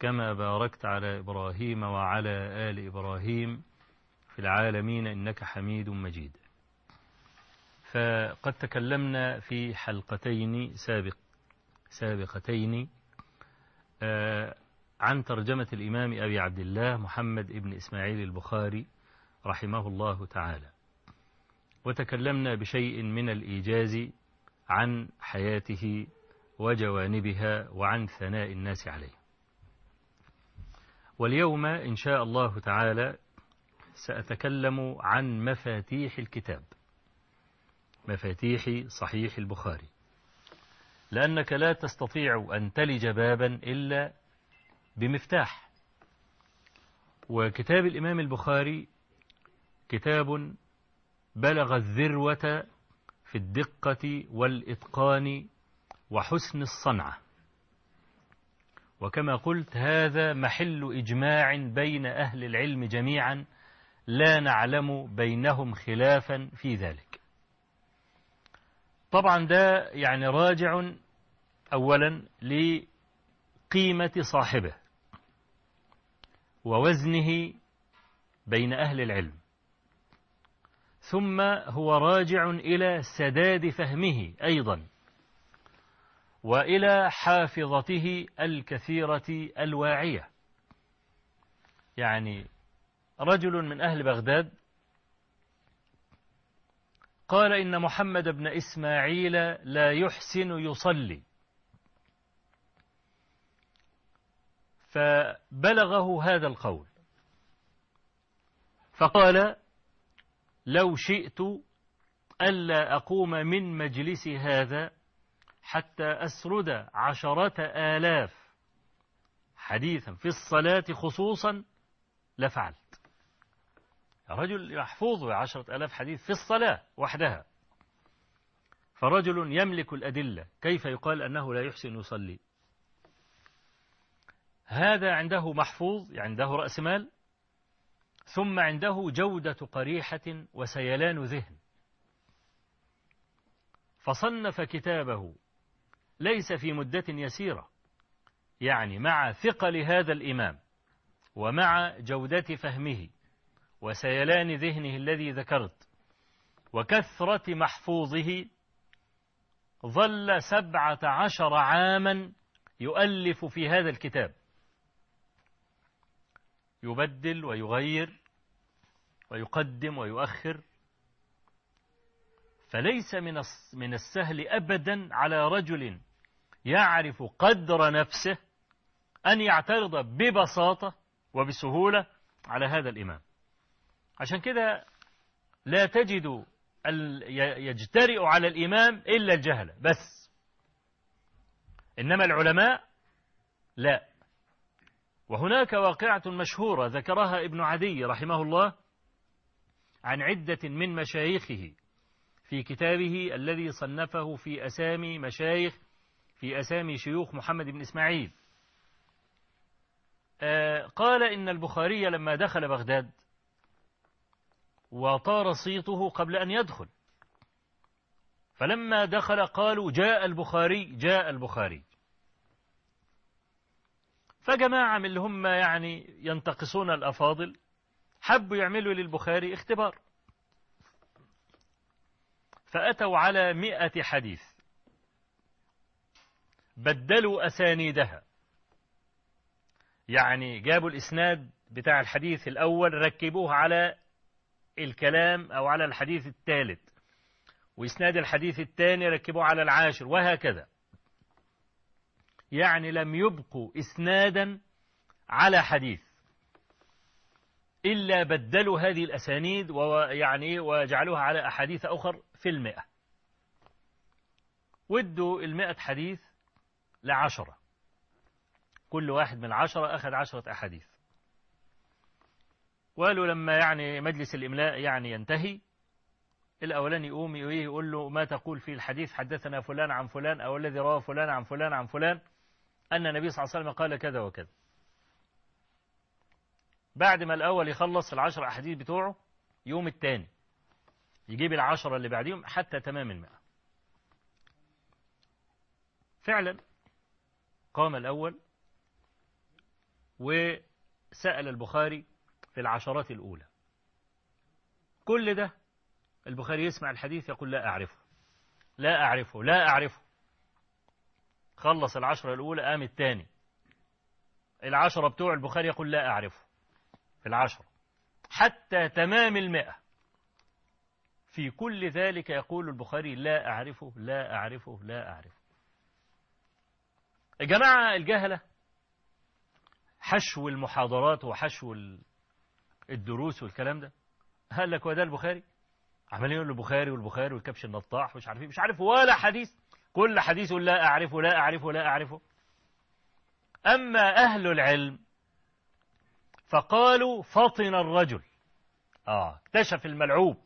كما باركت على إبراهيم وعلى آل إبراهيم في العالمين إنك حميد مجيد. فقد تكلمنا في حلقتين سابق سابقتين عن ترجمة الإمام أبي عبد الله محمد ابن إسماعيل البخاري رحمه الله تعالى. وتكلمنا بشيء من الإيجاز عن حياته وجوانبها وعن ثناء الناس عليه. واليوم إن شاء الله تعالى سأتكلم عن مفاتيح الكتاب. مفاتيح صحيح البخاري. لأنك لا تستطيع أن تلج بابا إلا بمفتاح. وكتاب الإمام البخاري كتاب بلغ الذروة في الدقة والإتقان وحسن الصنعة. وكما قلت هذا محل إجماع بين أهل العلم جميعا لا نعلم بينهم خلافا في ذلك. طبعا ده يعني راجع أولا لقيمة صاحبه ووزنه بين أهل العلم. ثم هو راجع إلى سداد فهمه أيضا. وإلى حافظته الكثيرة الواعية. يعني رجل من أهل بغداد قال إن محمد بن إسماعيل لا يحسن يصلي. فبلغه هذا القول. فقال لو شئت ألا أقوم من مجلس هذا حتى أسرد عشرة آلاف. حديثا في الصلاة خصوصا لفعلت. رجل يحفظ عشرة آلاف حديث في الصلاة وحدها. فرجل يملك الأدلة. كيف يقال أنه لا يحسن يصلي؟ هذا عنده محفوظ عنده رأس مال ثم عنده جودة قريحة وسيلان ذهن. فصنف كتابه ليس في مدة يسيرة. يعني مع ثقل هذا الإمام ومع جودة فهمه وسيلان ذهنه الذي ذكرت وكثرة محفوظه ظل سبعة عشر عاما يؤلف في هذا الكتاب. يبدل ويغير ويقدم ويؤخر. فليس من السهل أبدا على رجل يعرف قدر نفسه أن يعترض ببساطة وبسهولة على هذا الإمام. عشان كده لا تجد يجترئ على الإمام إلا الجهل بس. إنما العلماء لا. وهناك واقعة مشهورة ذكرها ابن عدي رحمه الله عن عدة من مشايخه في كتابه الذي صنفه في أسامي مشايخ في أسامي شيوخ محمد بن إسماعيل. قال إن البخاري لما دخل بغداد وطار صيته قبل أن يدخل فلما دخل قالوا جاء البخاري جاء البخاري. فجماعة من اللي هم يعني ينتقصون الأفاضل حبوا يعملوا للبخاري اختبار. فأتوا على مئة حديث. بدلوا أسانيدها. يعني جابوا الإسناد بتاع الحديث الأول ركبوه على الكلام أو على الحديث الثالث. وإسناد الحديث الثاني ركبوه على العاشر وهكذا. يعني لم يبقوا إسنادا على حديث. إلا بدلوا هذه الأسانيد ويعني وجعلوها على أحاديث أخر في المئة. ودوا المئة حديث لعشرة. كل واحد من عشرة أخذ عشرة أحاديث. وقالوا لما يعني مجلس الإملاء يعني ينتهي الأولاني يقوم يقول له ما تقول في الحديث؟ حدثنا فلان عن فلان أو الذي روى فلان عن فلان عن فلان أن النبي صلى الله عليه وسلم قال كذا وكذا. بعد ما الأول يخلص العشر أحاديث بتوعه يوم الثاني يجيب العشرة اللي بعديهم حتى تمام المئة. فعلا قام الأول وسأل البخاري في العشرات الأولى. كل ده البخاري يسمع الحديث يقول لا أعرفه لا أعرفه لا أعرفه. خلص العشرة الأولى قام الثاني. العشرة بتوع البخاري يقول لا أعرفه في العشرة. حتى تمام المئة. في كل ذلك يقول البخاري لا أعرفه لا أعرفه لا أعرفه. الجماعة الجهلة حشو المحاضرات وحشو الدروس والكلام ده. قال لك وده البخاري؟ عمالين يقول البخاري والبخاري والكبش النطاح مش عارف مش عارف ولا حديث. كل حديث لا أعرفه لا أعرفه لا أعرفه. أما أهل العلم فقالوا فطن الرجل. آه اكتشف الملعوب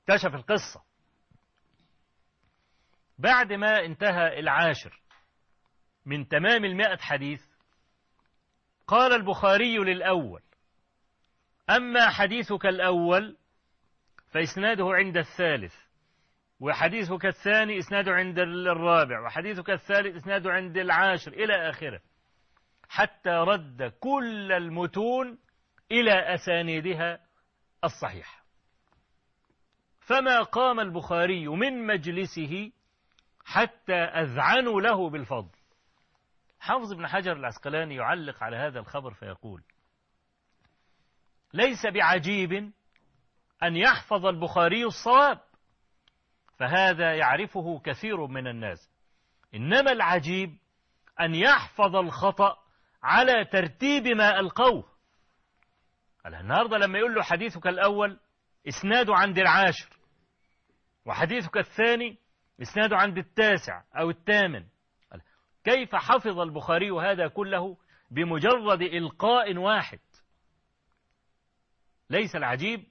اكتشف القصة. بعد ما انتهى العاشر من تمام المائة حديث قال البخاري للأول أما حديثك الأول فإسناده عند الثالث وحديثك الثاني إسناده عند الرابع وحديثك الثالث إسناده عند العاشر إلى آخره حتى رد كل المتون إلى أسانيدها الصحيحة. فما قام البخاري من مجلسه حتى أذعنوا له بالفضل. حافظ ابن حجر العسقلاني يعلق على هذا الخبر فيقول ليس بعجيب أن يحفظ البخاري الصواب فهذا يعرفه كثير من الناس. إنما العجيب أن يحفظ الخطأ على ترتيب ما ألقوه. النهاردة لما يقول له حديثك الأول إسناده عند العاشر وحديثك الثاني إسناده عند التاسع أو الثامن كيف حفظ البخاري هذا كله بمجرد إلقاء واحد؟ ليس العجيب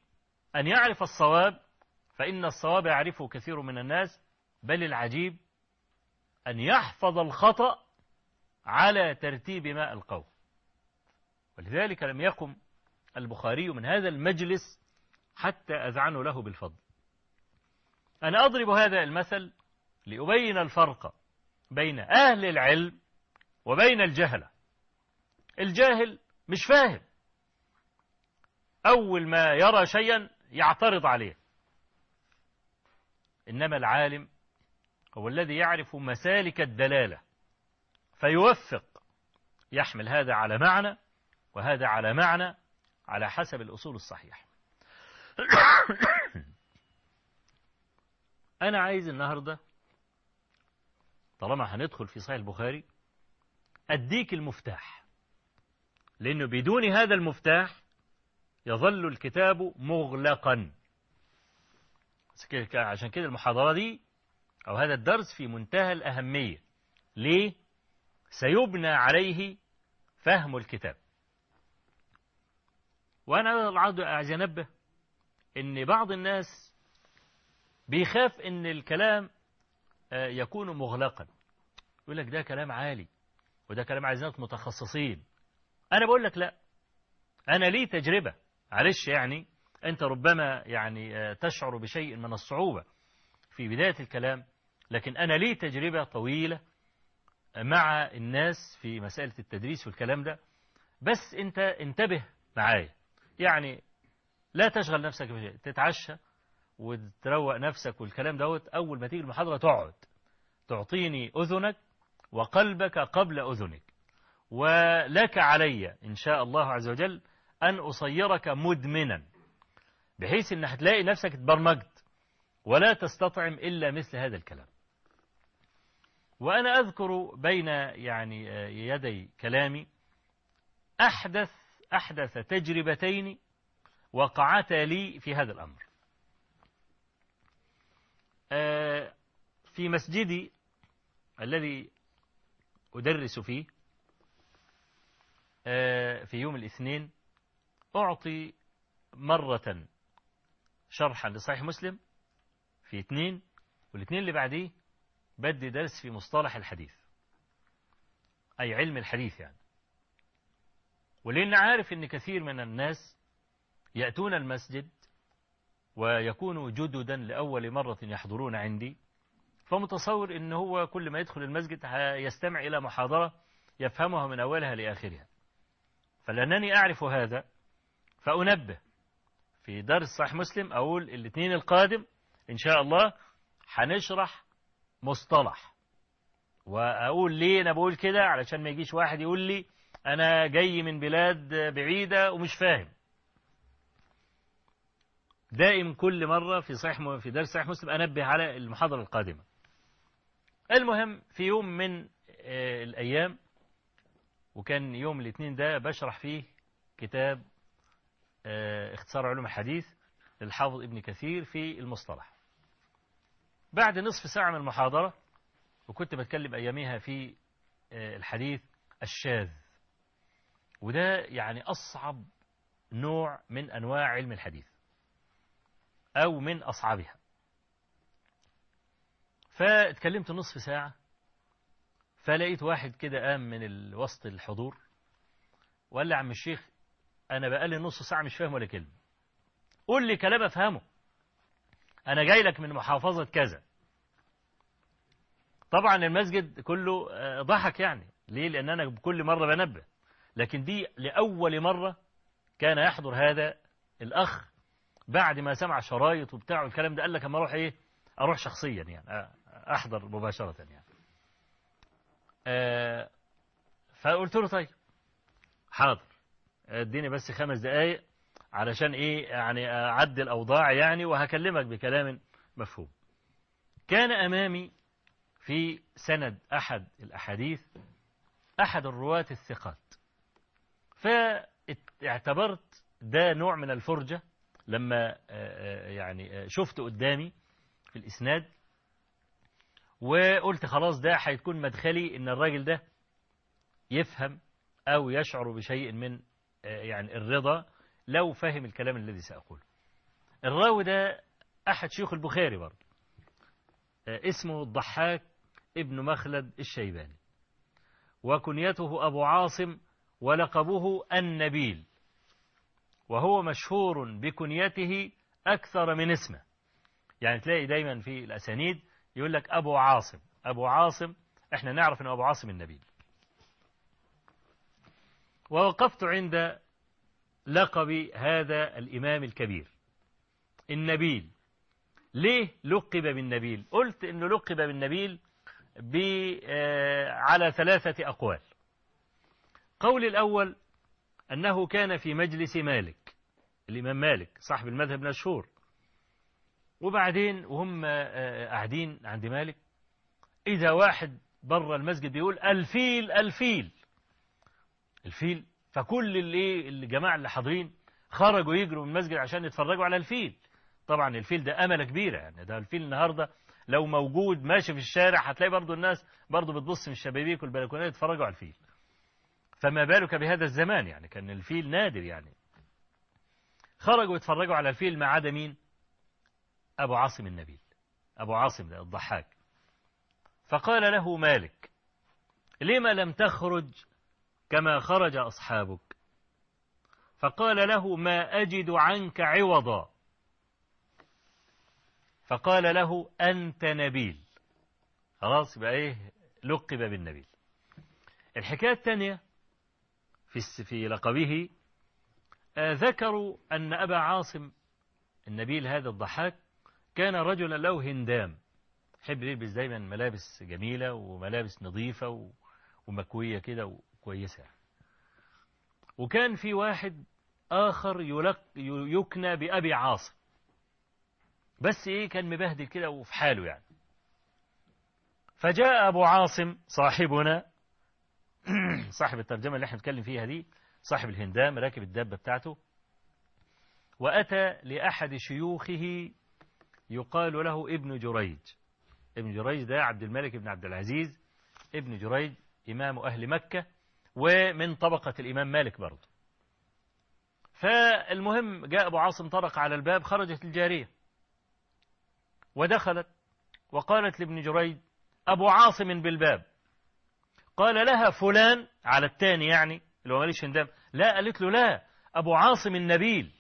أن يعرف الصواب فإن الصواب يعرفه كثير من الناس بل العجيب أن يحفظ الخطأ على ترتيب ما القوم. ولذلك لم يقم البخاري من هذا المجلس حتى أذعنوا له بالفضل. أنا أضرب هذا المثل لأبين الفرق. بين أهل العلم وبين الجهلة الجاهل مش فاهم. أول ما يرى شيئا يعترض عليه. إنما العالم هو الذي يعرف مسالك الدلالة فيوفق. يحمل هذا على معنى وهذا على معنى على حسب الأصول الصحيحة. أنا عايز النهاردة طالما هندخل في صحيح البخاري أديك المفتاح. لأنه بدون هذا المفتاح يظل الكتاب مغلقا. عشان كده المحاضرة دي أو هذا الدرس في منتهى الأهمية. ليه؟ سيبنى عليه فهم الكتاب. وأنا عايز أنبه إن بعض الناس بيخاف إن الكلام يكون مغلقا. يقول لك ده كلام عالي وده كلام عايز ناس متخصصين. أنا بقول لك لا. أنا لي تجربة. معلش يعني أنت ربما يعني تشعر بشيء من الصعوبة في بداية الكلام لكن أنا لي تجربة طويلة مع الناس في مسألة التدريس والكلام ده. بس أنت انتبه معايا. يعني لا تشغل نفسك بشيء. تتعشى وتروق نفسك والكلام دوت. أول ما تيجي المحاضرة تقعد. تعطيني أذنك وقلبك قبل أذنك. ولك علي إن شاء الله عز وجل أن أصيرك مدمنا بحيث أن هتلاقي نفسك اتبرمجت ولا تستطعم إلا مثل هذا الكلام. وأنا أذكر بين يعني يدي كلامي أحدث أحدث تجربتين وقعتا لي في هذا الأمر. في مسجدي الذي أدرس فيه في يوم الاثنين أعطي مرة شرحا لصحيح مسلم في اثنين والاثنين اللي بعديه بدي درس في مصطلح الحديث أي علم الحديث يعني. ولأن عارف أن كثير من الناس يأتون المسجد ويكونوا جددا لأول مرة يحضرون عندي فمتصور أن هو كل ما يدخل المسجد يستمع إلى محاضرة يفهمها من أولها لآخرها. فلأنني أعرف هذا فأنبه في درس صحيح مسلم أقول الاثنين القادم إن شاء الله هنشرح مصطلح. وأقول ليه أنا بقول كده؟ علشان ما يجيش واحد يقول لي أنا جاي من بلاد بعيدة ومش فاهم. دائم كل مرة في صحيح في درس صحيح مسلم أنبه على المحاضرة القادمة. المهم في يوم من الأيام وكان يوم الاثنين ده بشرح فيه كتاب اختصار علوم الحديث للحافظ ابن كثير في المصطلح. بعد نصف ساعة من المحاضرة وكنت بتكلم أياميها في الحديث الشاذ. وده يعني أصعب نوع من أنواع علم الحديث أو من أصعبها. فاتكلمت نصف ساعة فلقيت واحد كده قام من وسط الحضور وقال لي عم الشيخ أنا بقالي نص ساعة مش فاهم ولا كلمة. قول لي كلام أفهمه. أنا جاي لك من محافظة كذا. طبعا المسجد كله ضحك يعني. ليه؟ لأن أنا كل مرة بنبه. لكن دي لأول مرة كان يحضر هذا الأخ بعد ما سمع شرايط وبتاع والكلام ده. قال لك أما أروح إيه؟ أروح شخصيا يعني. أحضر مباشرة يعني. أه فقلت له طيب حاضر. اديني بس خمس دقايق علشان إيه يعني أعدل الأوضاع يعني وهكلمك بكلام مفهوم. كان أمامي في سند أحد الأحاديث أحد الرواة الثقات. فاعتبرت ده نوع من الفرجة لما يعني شفت قدامي في الإسناد. وقلت خلاص ده هيكون مدخلي إن الراجل ده يفهم أو يشعر بشيء من يعني الرضا لو فهم الكلام الذي سأقوله. الراوي ده أحد شيوخ البخاري برضه. اسمه الضحاك ابن مخلد الشيباني. وكنيته أبو عاصم ولقبه النبيل. وهو مشهور بكنيته أكثر من اسمه. يعني تلاقي دايما في الأسانيد يقول لك أبو عاصم. أبو عاصم إحنا نعرف أنه أبو عاصم النبيل ووقفت عند لقب هذا الإمام الكبير النبيل. ليه لقب بالنبيل؟ قلت أنه لقب بالنبيل على ثلاثة أقوال. قول الأول أنه كان في مجلس مالك الإمام مالك صاحب المذهب المشهور وبعدين وهم قاعدين عند مالك. إذا واحد بره المسجد بيقول الفيل الفيل. الفيل. فكل اللي الجماعة اللي حاضرين خرجوا يجروا من المسجد عشان يتفرجوا على الفيل. طبعا الفيل ده أملة كبيرة يعني ده الفيل النهاردة لو موجود ماشي في الشارع هتلاقي برضو الناس برضو بتبص من الشبابيك والبلكونات يتفرجوا على الفيل. فما بالك بهذا الزمان يعني كان الفيل نادر يعني. خرجوا يتفرجوا على الفيل ما عدا مين؟ أبو عاصم النبيل أبو عاصم ده الضحاك. فقال له مالك لما لم تخرج كما خرج أصحابك؟ فقال له ما أجد عنك عوضا. فقال له أنت نبيل. خلاص يبقى إيه لقب بالنبيل. الحكاية الثانية في في لقبه آه ذكروا أن أبا عاصم النبيل هذا الضحاك كان رجلا له هندام. يحب يلبس دايما ملابس جميلة وملابس نظيفة ومكوية كده كويسة وكان في واحد آخر يلق يكنى بأبي عاصم. بس إيه كان مبهدل كده وفي حاله يعني. فجاء أبو عاصم صاحبنا صاحب الترجمة اللي إحنا بنتكلم فيها دي صاحب الهندام راكب الدابة بتاعته وأتى لأحد شيوخه يقال له ابن جريج. ابن جريج ده عبد الملك بن عبد العزيز. ابن جريج إمام أهل مكة ومن طبقة الإمام مالك برضه. فالمهم جاء أبو عاصم طرق على الباب خرجت الجارية. ودخلت وقالت لابن جريج أبو عاصم بالباب. قال لها فلان على الثاني يعني اللي هو ماليش هندام لا قالت له لا أبو عاصم النبيل.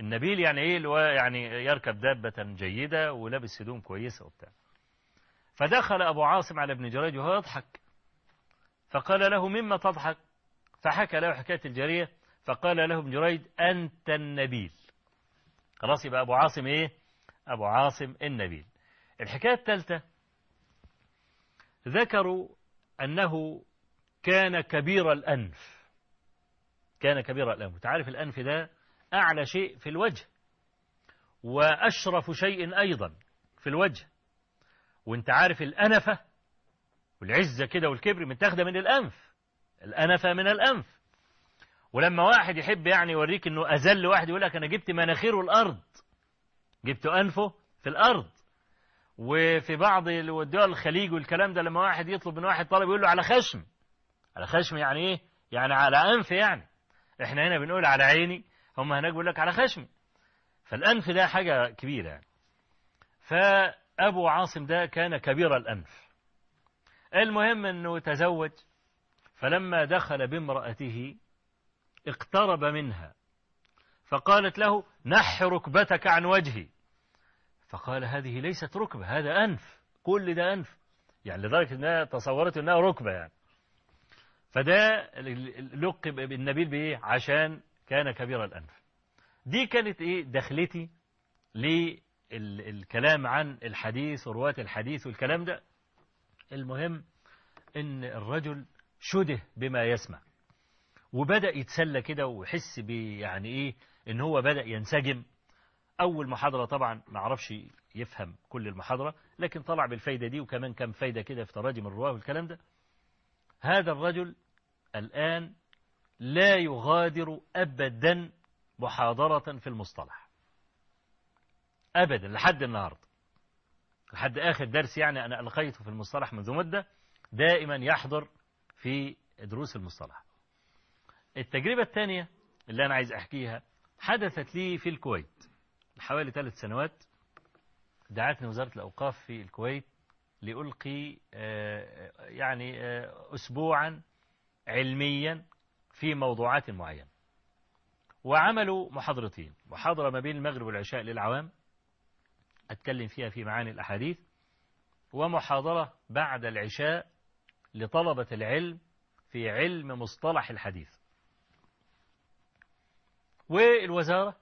النبيل يعني إيه؟ اللي هو يعني يركب دابة جيدة ولابس هدوم كويسة وبتاع. فدخل أبو عاصم على ابن جريج وهو يضحك. فقال له مما تضحك؟ فحكى له حكاية الجارية فقال له ابن جريج أنت النبيل. خلاص يبقى أبو عاصم إيه؟ أبو عاصم النبيل. الحكاية الثالثة ذكروا أنه كان كبير الأنف. كان كبير الأنف. تعرف الأنف ده أعلى شيء في الوجه وأشرف شيء أيضا في الوجه. وأنت عارف الأنفة والعزة كده والكبر متاخدة من الأنف الأنفة من الأنف. ولما واحد يحب يعني يوريك إنه أذل واحد يقول لك أنا جبت مناخيره الأرض جبت أنفه في الأرض. وفي بعض دول الخليج والكلام ده لما واحد يطلب من واحد طالب يقول له على خشم. على خشم يعني إيه؟ يعني على أنف يعني. إحنا هنا بنقول على عيني هم هناك بيقول لك على خشم. فالأنف ده حاجة كبيرة. يعني فأبو عاصم ده كان كبير الأنف. المهم أنه تزوج. فلما دخل بامرأته اقترب منها. فقالت له نح ركبتك عن وجهي. فقال هذه ليست ركبة هذا أنف. كل ده أنف. يعني لدرجة أنها تصورت أنها ركبة يعني. فده لقب النبيل بإيه عشان كان كبير الأنف. دي كانت إيه؟ دخلتي للكلام عن الحديث ورواة الحديث والكلام ده. المهم إن الرجل شده بما يسمع. وبدأ يتسلى كده ويحس يعني إيه؟ إن هو بدأ ينسجم. أول محاضرة طبعا ما عرفش يفهم كل المحاضرة لكن طلع بالفايدة دي وكمان كم فايدة كده في تراجم الرواة والكلام ده. هذا الرجل الآن لا يغادر أبدا محاضرة في المصطلح. أبدا لحد النهاردة. لحد آخر درس يعني أنا ألقيته في المصطلح منذ مدة دائما يحضر في دروس المصطلح. التجربة الثانية اللي أنا عايز أحكيها حدثت لي في الكويت. حوالي ثلاث سنوات دعتني وزارة الأوقاف في الكويت لألقي يعني أسبوعا علميا في موضوعات معينة. وعملوا محاضرتين محاضرة ما بين المغرب والعشاء للعوام. أتكلم فيها في معاني الأحاديث. ومحاضرة بعد العشاء لطلبة العلم في علم مصطلح الحديث. والوزارة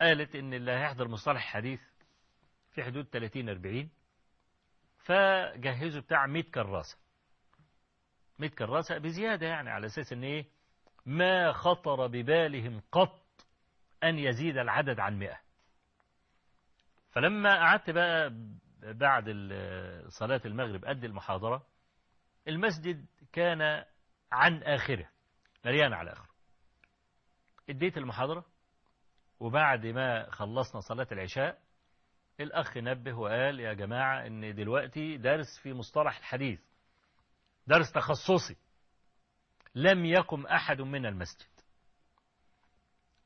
قالت إن اللي هيحضر مصطلح الحديث في حدود 30-40 فجهزوا بتاع 100 كراسة. 100 كراسة بزيادة يعني على أساس إن إيه؟ ما خطر ببالهم قط أن يزيد العدد عن 100 فلما قعدت بقى بعد صلاة المغرب أدي المحاضرة المسجد كان عن آخره مليان على آخره. اديت المحاضرة وبعد ما خلصنا صلاة العشاء الأخ نبه وقال يا جماعة إن دلوقتي درس في مصطلح الحديث. درس تخصصي. لم يقم أحد من المسجد.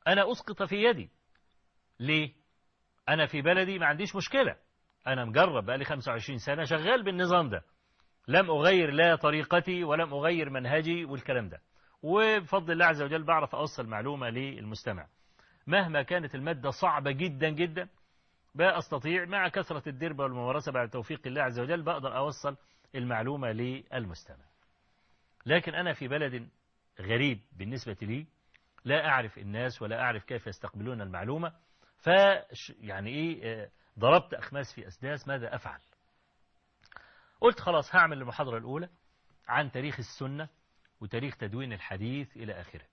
أنا أسقط في يدي. ليه؟ أنا في بلدي ما عنديش مشكلة. أنا مجرب بقالي 25 سنة شغال بالنظام ده. لم أغير لا طريقتي ولم أغير منهجي والكلام ده. وبفضل الله عز وجل بعرف أوصل معلومة للمستمع. مهما كانت المادة صعبة جدا جدا بقى أستطيع مع كثرة الدربة والممارسة بعد توفيق الله عز وجل بقدر أوصل المعلومة للمستمع. لكن أنا في بلد غريب بالنسبة لي لا أعرف الناس ولا أعرف كيف يستقبلون المعلومة ف يعني إيه ضربت أخماس في أسداس ماذا أفعل؟ قلت خلاص هعمل المحاضرة الأولى عن تاريخ السنة وتاريخ تدوين الحديث إلى آخره.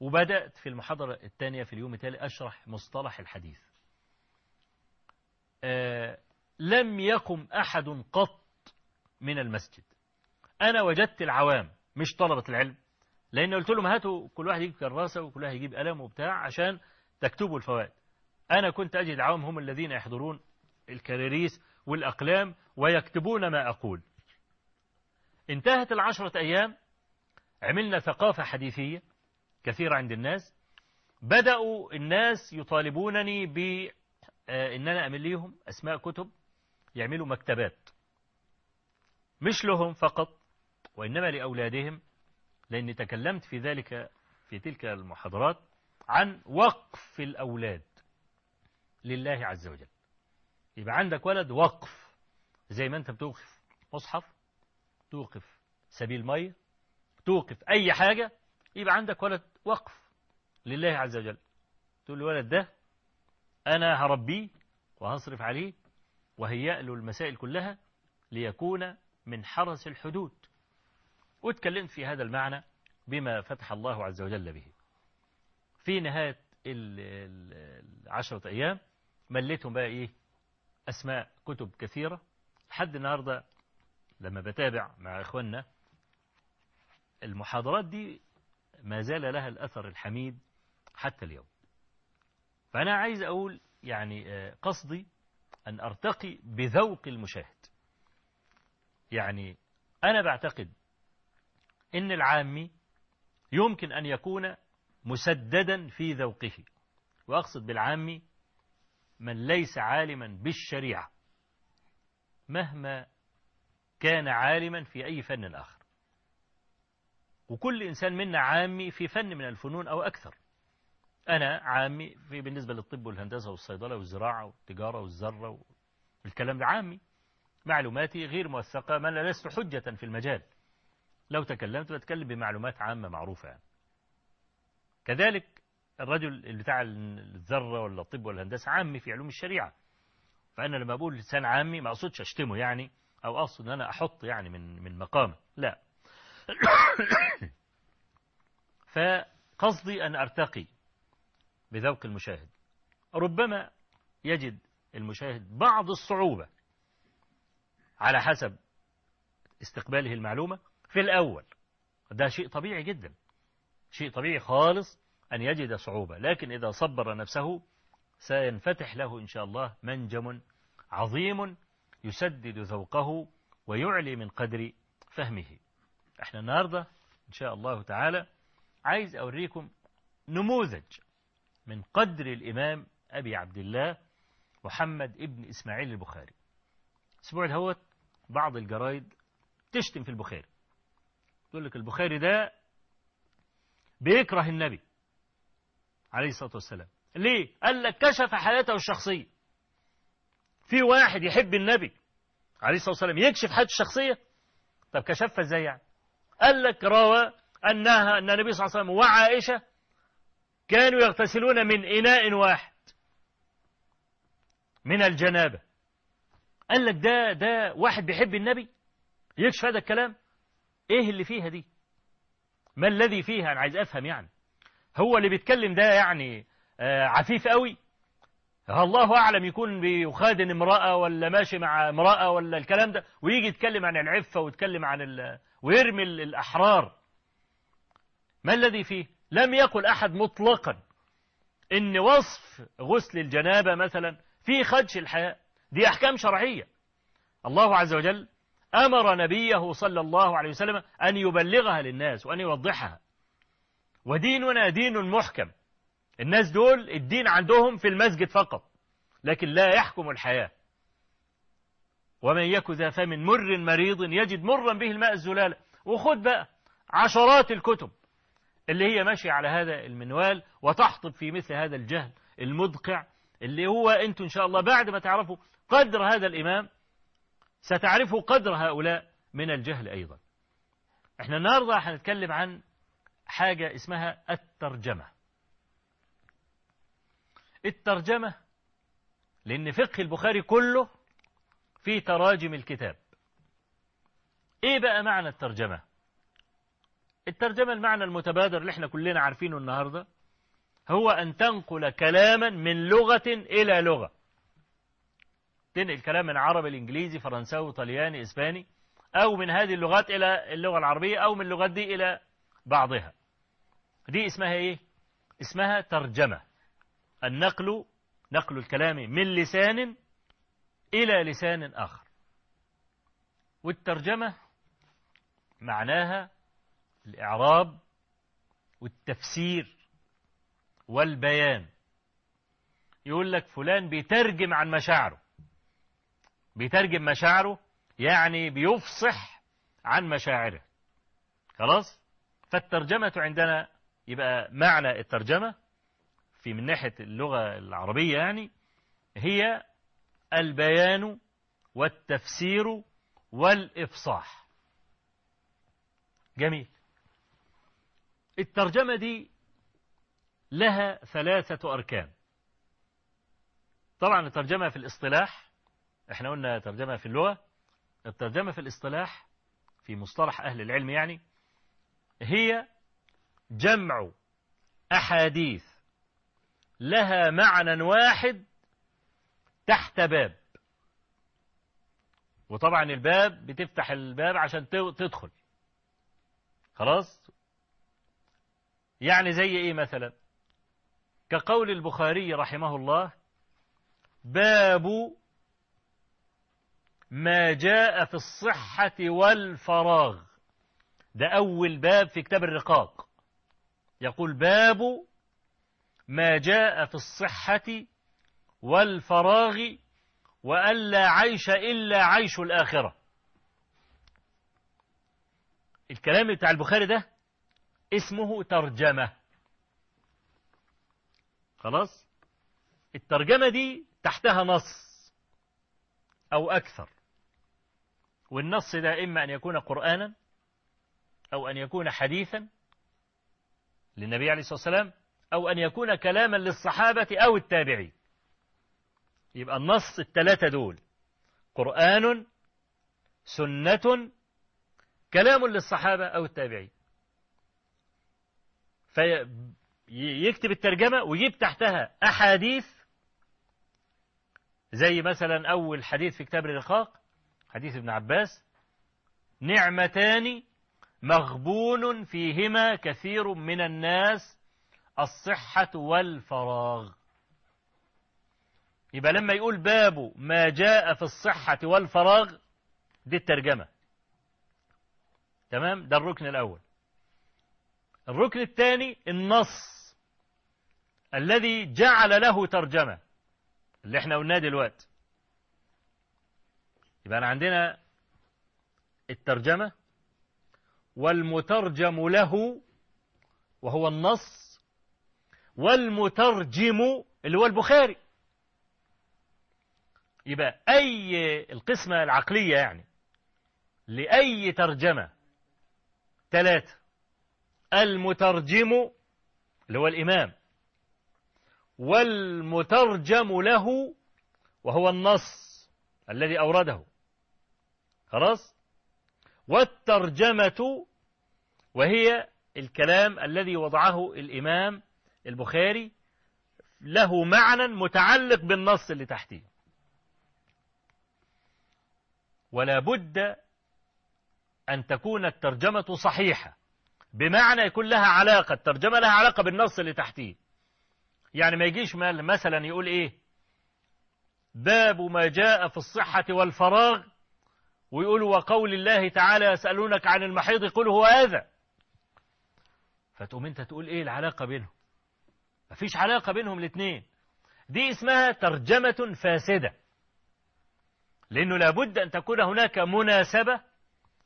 وبدأت في المحاضرة الثانية في اليوم التالي أشرح مصطلح الحديث. آه لم يقم أحد قط من المسجد. أنا وجدت العوام مش طلبة العلم. لأن قلت لهم هاتوا كل واحد يجيب كراسة وكل واحد يجيب قلم وبتاع عشان تكتبوا الفوائد. أنا كنت أجد العوام هم الذين يحضرون الكراريس والأقلام ويكتبون ما أقول. انتهت العشرة أيام عملنا ثقافة حديثية كثيرة عند الناس. بدأوا الناس يطالبونني ب إن أنا أعمل ليهم أسماء كتب يعملوا مكتبات. مش لهم فقط وإنما لأولادهم لأني تكلمت في ذلك في تلك المحاضرات عن وقف الأولاد لله عز وجل. يبقى عندك ولد وقف زي ما أنت بتوقف مصحف توقف سبيل مية توقف أي حاجة يبقى عندك ولد وقف لله عز وجل. تقول الولد ده أنا هربيه وهصرف عليه وهيأ له المسائل كلها ليكون من حرس الحدود. واتكلمت في هذا المعنى بما فتح الله عز وجل به. في نهاية العشرة أيام مليتهم بقى إيه؟ أسماء كتب كثيرة. لحد النهاردة لما بتابع مع إخواننا المحاضرات دي ما زال لها الأثر الحميد حتى اليوم. فأنا عايز أقول يعني قصدي أن أرتقي بذوق المشاهد. يعني أنا بعتقد إن العامي يمكن أن يكون مسددا في ذوقه وأقصد بالعامي من ليس عالما بالشريعة مهما كان عالما في أي فن آخر. وكل إنسان منا عامي في فن من الفنون أو أكثر. أنا عامي في بالنسبة للطب والهندسة والصيدلة والزراعة والتجارة والزرة والكلام ده عامي. معلوماتي غير موثقة ما أنا لست حجة في المجال. لو تكلمت بتكلم بمعلومات عامة معروفة يعني. كذلك الرجل بتاع الذرة ولا الطب ولا الهندسة عامي في علوم الشريعة. فأنا لما بقول لسان عامي ما أقصدش أشتمه يعني أو أقصد أن أنا أحط يعني من من مقامه لا. فقصدي أن أرتقي بذوق المشاهد. ربما يجد المشاهد بعض الصعوبة. على حسب استقباله المعلومة في الأول. ده شيء طبيعي جدا. شيء طبيعي خالص أن يجد صعوبة. لكن إذا صبر نفسه سينفتح له إن شاء الله منجم عظيم يسدد ذوقه ويعلي من قدر فهمه. إحنا النهاردة إن شاء الله تعالى عايز أوريكم نموذج من قدر الإمام أبي عبد الله محمد ابن إسماعيل البخاري. الأسبوع دهوت بعض الجرايد تشتم في البخاري. تقول لك البخاري ده بيكره النبي عليه الصلاة والسلام. ليه؟ قال لك كشف حياته الشخصية. في واحد يحب النبي عليه الصلاة والسلام يكشف حياته الشخصية؟ طب كشفها إزاي يعني؟ قال لك روى أنها أن النبي صلى الله عليه وسلم وعائشة كانوا يغتسلون من إناء واحد من الجنابة. قال لك ده ده واحد بيحب النبي يكشف هذا الكلام. إيه اللي فيها دي؟ ما الذي فيها؟ أنا عايز أفهم يعني. هو اللي بيتكلم ده يعني آه عفيف قوي؟ الله أعلم يكون بيخادن امرأة ولا ماشي مع امرأة ولا الكلام ده ويجي يتكلم عن العفة ويتكلم عن. ويرمي الأحرار. ما الذي فيه؟ لم يقل أحد مطلقا إن وصف غسل الجنابة مثلا في خدش الحياء دي أحكام شرعية. الله عز وجل أمر نبيه صلى الله عليه وسلم أن يبلغها للناس وأن يوضحها. وديننا دين محكم. الناس دول الدين عندهم في المسجد فقط لكن لا يحكم الحياة. ومن يك ذا فم مر مريض يجد مرا به الماء الزلالة وخد بقى عشرات الكتب اللي هي ماشية على هذا المنوال وتحطب في مثل هذا الجهل المدقع اللي هو أنتم إن شاء الله بعد ما تعرفوا قدر هذا الإمام ستعرفوا قدر هؤلاء من الجهل أيضا. إحنا النهاردة هنتكلم عن حاجة اسمها الترجمة. الترجمة لأن فقه البخاري كله في تراجم الكتاب. إيه بقى معنى الترجمة؟ الترجمة المعنى المتبادر اللي إحنا كلنا عارفينه النهاردة هو أن تنقل كلاما من لغة إلى لغة. تنقل كلام من عربي الإنجليزي فرنساوي طلياني إسباني أو من هذه اللغات إلى اللغة العربية أو من اللغات دي إلى بعضها. دي اسمها إيه؟ اسمها ترجمة. النقل نقل الكلام من لسان إلى لسان آخر. والترجمة معناها الإعراب والتفسير والبيان. يقول لك فلان بيترجم عن مشاعره. بيترجم مشاعره يعني بيفصح عن مشاعره. خلاص؟ فالترجمة عندنا يبقى معنى الترجمة في من ناحية اللغة العربية يعني هي البيان والتفسير والإفصاح. جميل. الترجمة دي لها ثلاثة أركان. طبعا الترجمة في الاصطلاح إحنا قلنا ترجمة في اللغة الترجمة في الاصطلاح في مصطلح أهل العلم يعني هي جمع أحاديث لها معنى واحد تحت باب. وطبعا الباب بتفتح الباب عشان تدخل. خلاص؟ يعني زي إيه مثلا؟ كقول البخاري رحمه الله باب ما جاء في الصحة والفراغ. ده أول باب في كتاب الرقاق. يقول باب ما جاء في الصحة والفراغ وألا عيش إلا عيش الآخرة. الكلام بتاع البخاري ده اسمه ترجمة. خلاص؟ الترجمة دي تحتها نص أو أكثر. والنص ده إما أن يكون قرآنا أو أن يكون حديثا للنبي عليه الصلاة والسلام أو أن يكون كلاما للصحابة أو التابعين. يبقى النص الثلاثة دول قرآن سنة كلام للصحابة أو التابعين. فيكتب الترجمة ويجيب تحتها أحاديث زي مثلا أول حديث في كتاب الرقاق حديث ابن عباس نعمتان مغبون فيهما كثير من الناس الصحة والفراغ. يبقى لما يقول باب ما جاء في الصحة والفراغ دي الترجمة. تمام؟ ده الركن الأول. الركن الثاني النص. الذي جعل له ترجمة اللي إحنا قلناه دلوقتي. يبقى أنا عندنا الترجمة والمترجم له وهو النص والمترجم اللي هو البخاري. يبقى أي القسمة العقلية يعني لأي ترجمة ثلاثة المترجم اللي هو الإمام والمترجم له وهو النص الذي أورده. خلاص؟ والترجمة وهي الكلام الذي وضعه الإمام البخاري له معنى متعلق بالنص اللي تحتيه. ولا بد أن تكون الترجمة صحيحة بمعنى يكون لها علاقة الترجمة لها علاقة بالنص اللي تحتيه. يعني ما يجيش مثلا يقول إيه؟ باب ما جاء في الصحة والفراغ ويقول وقول الله تعالى يسألونك عن المحيض قل هو هذا. فتقوم انت تقول إيه العلاقة بينهم؟ مفيش علاقة بينهم الاثنين دي اسمها ترجمة فاسدة. لأنه لابد أن تكون هناك مناسبة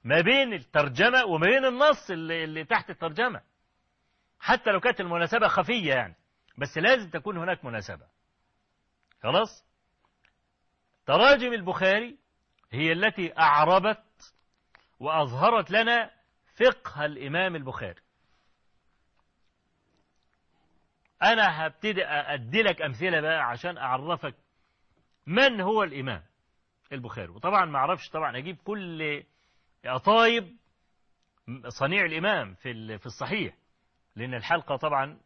ما بين الترجمة وما بين النص اللي, اللي تحت الترجمة. حتى لو كانت المناسبة خفية يعني بس لازم تكون هناك مناسبة. خلاص؟ تراجم البخاري هي التي أعربت وأظهرت لنا فقه الإمام البخاري. أنا هبتدي أدي لك أمثلة بقى عشان أعرفك من هو الإمام البخاري. وطبعا ما أعرفش طبعا أجيب كل طايب صنيع الإمام في في الصحيح لأن الحلقة طبعا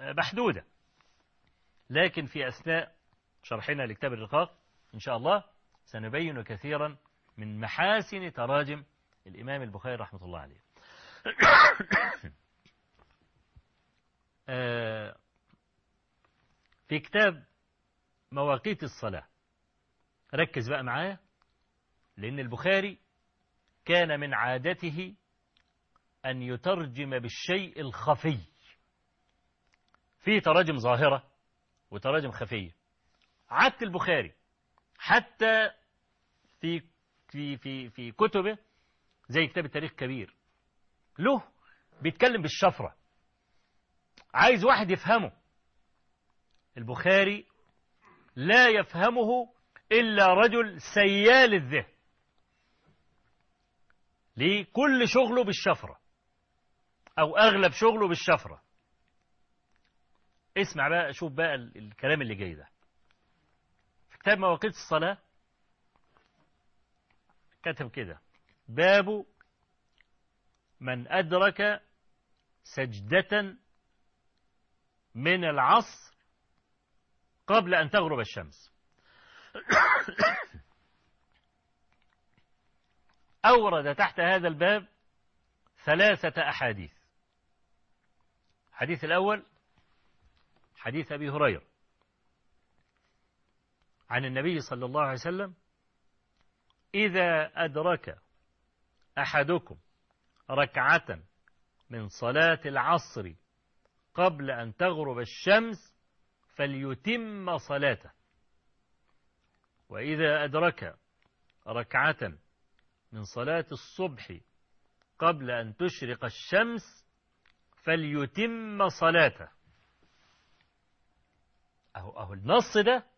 محدودة. لكن في أثناء شرحنا لكتاب الرقاق إن شاء الله سنبين كثيرا من محاسن تراجم الإمام البخاري رحمة الله عليه. في كتاب مواقيت الصلاة. ركز بقى معايا. لأن البخاري كان من عادته أن يترجم بالشيء الخفي. في تراجم ظاهرة وتراجم خفية. عادة البخاري. حتى في في في في كتبه زي كتاب التاريخ الكبير له بيتكلم بالشفرة. عايز واحد يفهمه. البخاري لا يفهمه إلا رجل سيال الذهن. ليه كل شغله بالشفرة. أو أغلب شغله بالشفرة. اسمع بقى شوف بقى الكلام اللي جاي ده. كتاب مواقيت الصلاة؟ كتب كده. باب من أدرك سجدة من العصر قبل أن تغرب الشمس. أورد تحت هذا الباب ثلاثة أحاديث. الحديث الأول حديث أبي هريرة. عن النبي صلى الله عليه وسلم إذا أدرك أحدكم ركعة من صلاة العصر قبل أن تغرب الشمس فليتم صلاته. وإذا أدرك ركعة من صلاة الصبح قبل أن تشرق الشمس فليتم صلاته. أهو, أهو النص ده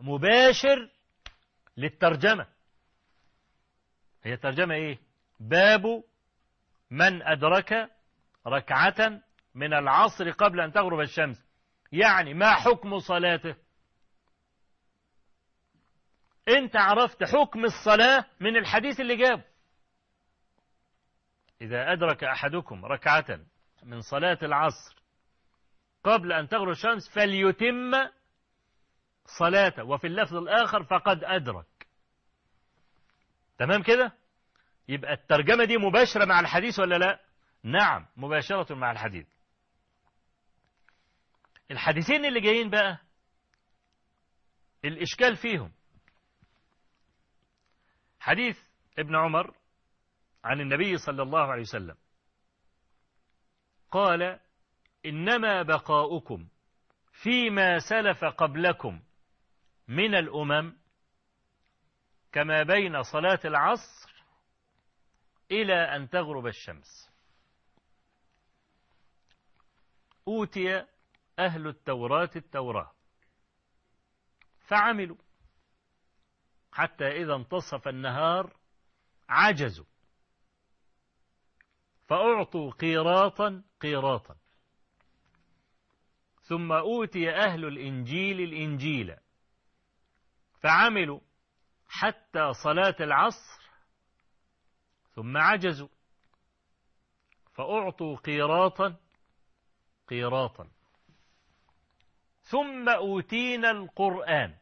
مباشر للترجمة. هي الترجمة إيه؟ باب من أدرك ركعة من العصر قبل أن تغرب الشمس. يعني ما حكم صلاته؟ أنت عرفت حكم الصلاة من الحديث اللي جابه. إذا أدرك أحدكم ركعة من صلاة العصر قبل أن تغرب الشمس فليتم صلاته وفي اللفظ الآخر فقد أدرك. تمام كده؟ يبقى الترجمة دي مباشرة مع الحديث ولا لا؟ نعم مباشرة مع الحديث. الحديثين اللي جايين بقى الإشكال فيهم. حديث ابن عمر عن النبي صلى الله عليه وسلم. قال إنما بقاؤكم فيما سلف قبلكم من الأمم كما بين صلاة العصر إلى أن تغرب الشمس. أوتي أهل التوراة التوراة. فعملوا. حتى إذا انتصف النهار عجزوا. فأعطوا قيراطا قيراطا. ثم أوتي أهل الإنجيل الإنجيل. فعملوا حتى صلاة العصر ثم عجزوا فأعطوا قيراطا قيراطا. ثم أوتينا القرآن.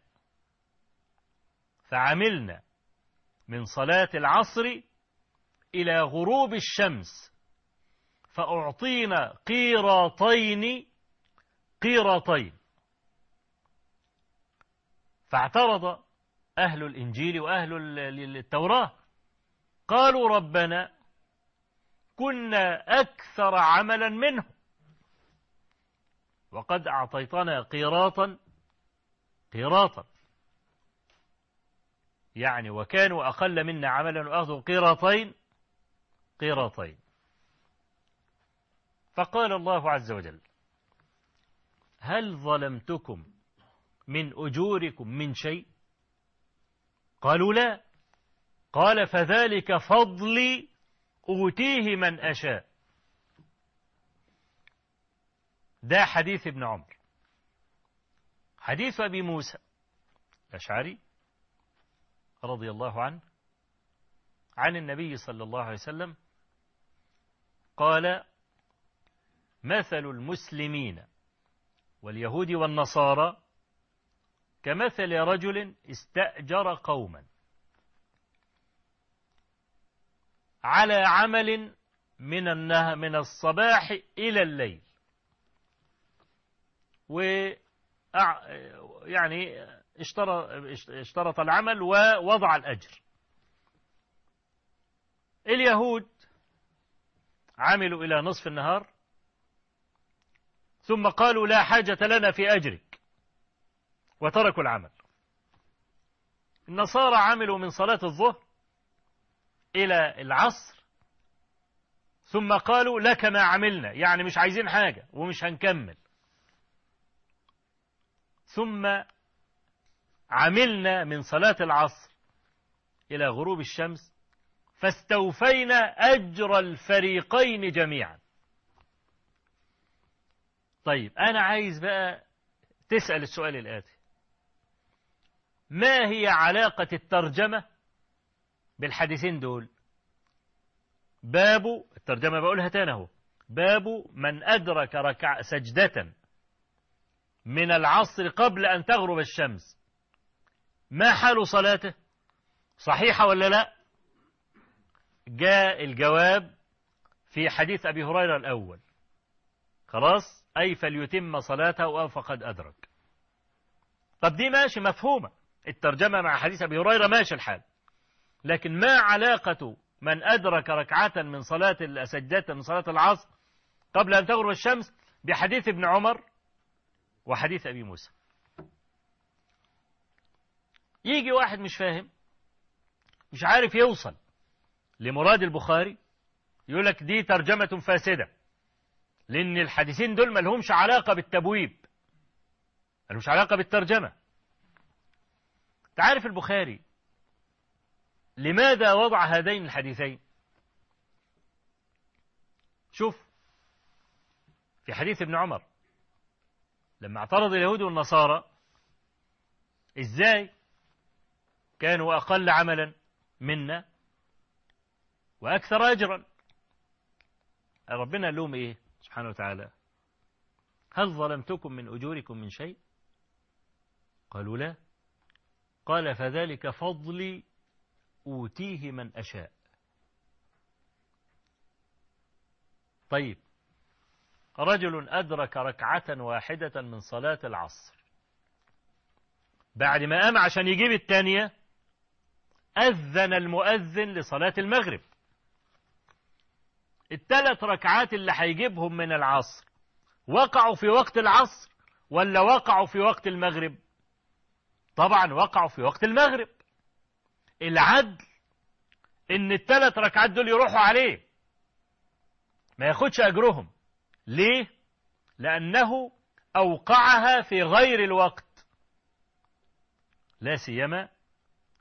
فعملنا من صلاة العصر إلى غروب الشمس. فأعطينا قيراطين قيراطين. فاعترض أهل الإنجيل وأهل التوراة. قالوا ربنا كنا أكثر عملا منه. وقد أعطيتنا قيراطا قيراطا. يعني وكانوا أقل منا عملا وأخذوا قيراطين قيراطين. فقال الله عز وجل هل ظلمتكم من أجوركم من شيء؟ قالوا لا. قال فذلك فضلي أوتيه من أشاء. ده حديث ابن عمر. حديث أبي موسى الأشعري رضي الله عنه عن النبي صلى الله عليه وسلم قال مثل المسلمين واليهود والنصارى كمثل رجل استأجر قوما على عمل من من الصباح إلى الليل. و يعني اشترط العمل ووضع الأجر. اليهود عملوا إلى نصف النهار ثم قالوا لا حاجة لنا في أجرك. وتركوا العمل. النصارى عملوا من صلاة الظهر إلى العصر ثم قالوا لك ما عملنا يعني مش عايزين حاجة ومش هنكمل. ثم عملنا من صلاة العصر إلى غروب الشمس فاستوفينا أجر الفريقين جميعا. طيب أنا عايز بقى تسأل السؤال الآتي. ما هي علاقة الترجمة بالحديثين دول؟ باب الترجمة بقولها تاني أهو. باب من أدرك ركع سجدة من العصر قبل أن تغرب الشمس. ما حال صلاته؟ صحيحة ولا لا؟ جاء الجواب في حديث أبي هريرة الأول. خلاص؟ أي فليتم صلاته أو فقد أدرك. طب دي ماشي مفهومة. الترجمة مع حديث أبي هريرة ماشي الحال. لكن ما علاقة من أدرك ركعة من صلاة سجدة من صلاة العصر قبل أن تغرب الشمس بحديث ابن عمر وحديث أبي موسى. يجي واحد مش فاهم مش عارف يوصل لمراد البخاري يقول لك دي ترجمة فاسدة لأن الحديثين دول ما لهمش علاقة بالتبويب ما لهمش علاقة بالترجمة. تعرف البخاري لماذا وضع هذين الحديثين؟ شوف في حديث ابن عمر لما اعترض اليهود والنصارى إزاي كانوا أقل عملا منا وأكثر اجرا؟ ربنا لهم إيه؟ سبحانه وتعالى هل ظلمتكم من أجوركم من شيء؟ قالوا لا. قال فذلك فضلي أوتيه من أشاء. طيب رجل أدرك ركعة واحدة من صلاة العصر. بعد ما قام عشان يجيب الثانية أذن المؤذن لصلاة المغرب. الثلاث ركعات اللي هيجيبهم من العصر وقعوا في وقت العصر ولا وقعوا في وقت المغرب؟ طبعا وقعوا في وقت المغرب. العدل إن الثلاث ركعات دول يروحوا عليه ما ياخدش أجرهم. ليه؟ لأنه أوقعها في غير الوقت. لا سيما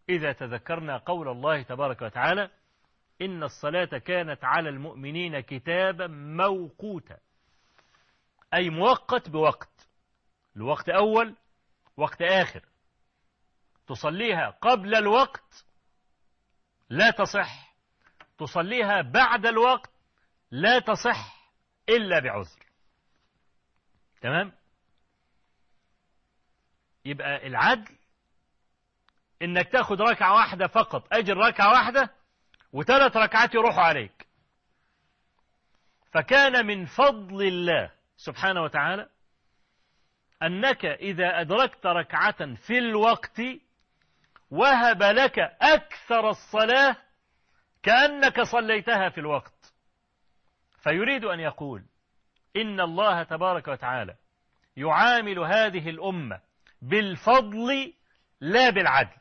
إذا تذكرنا قول الله تبارك وتعالى إن الصلاة كانت على المؤمنين كتابا موقوتا. أي موقت بوقت. الوقت أول وقت آخر. تصليها قبل الوقت لا تصح. تصليها بعد الوقت لا تصح إلا بعذر. تمام؟ يبقى العدل إنك تاخد ركعة واحدة فقط أجر ركعة واحدة وثلاث ركعات يروحوا عليك. فكان من فضل الله سبحانه وتعالى أنك إذا أدركت ركعة في الوقت وهب لك أكثر الصلاة كأنك صليتها في الوقت. فيريد أن يقول إن الله تبارك وتعالى يعامل هذه الأمة بالفضل لا بالعدل.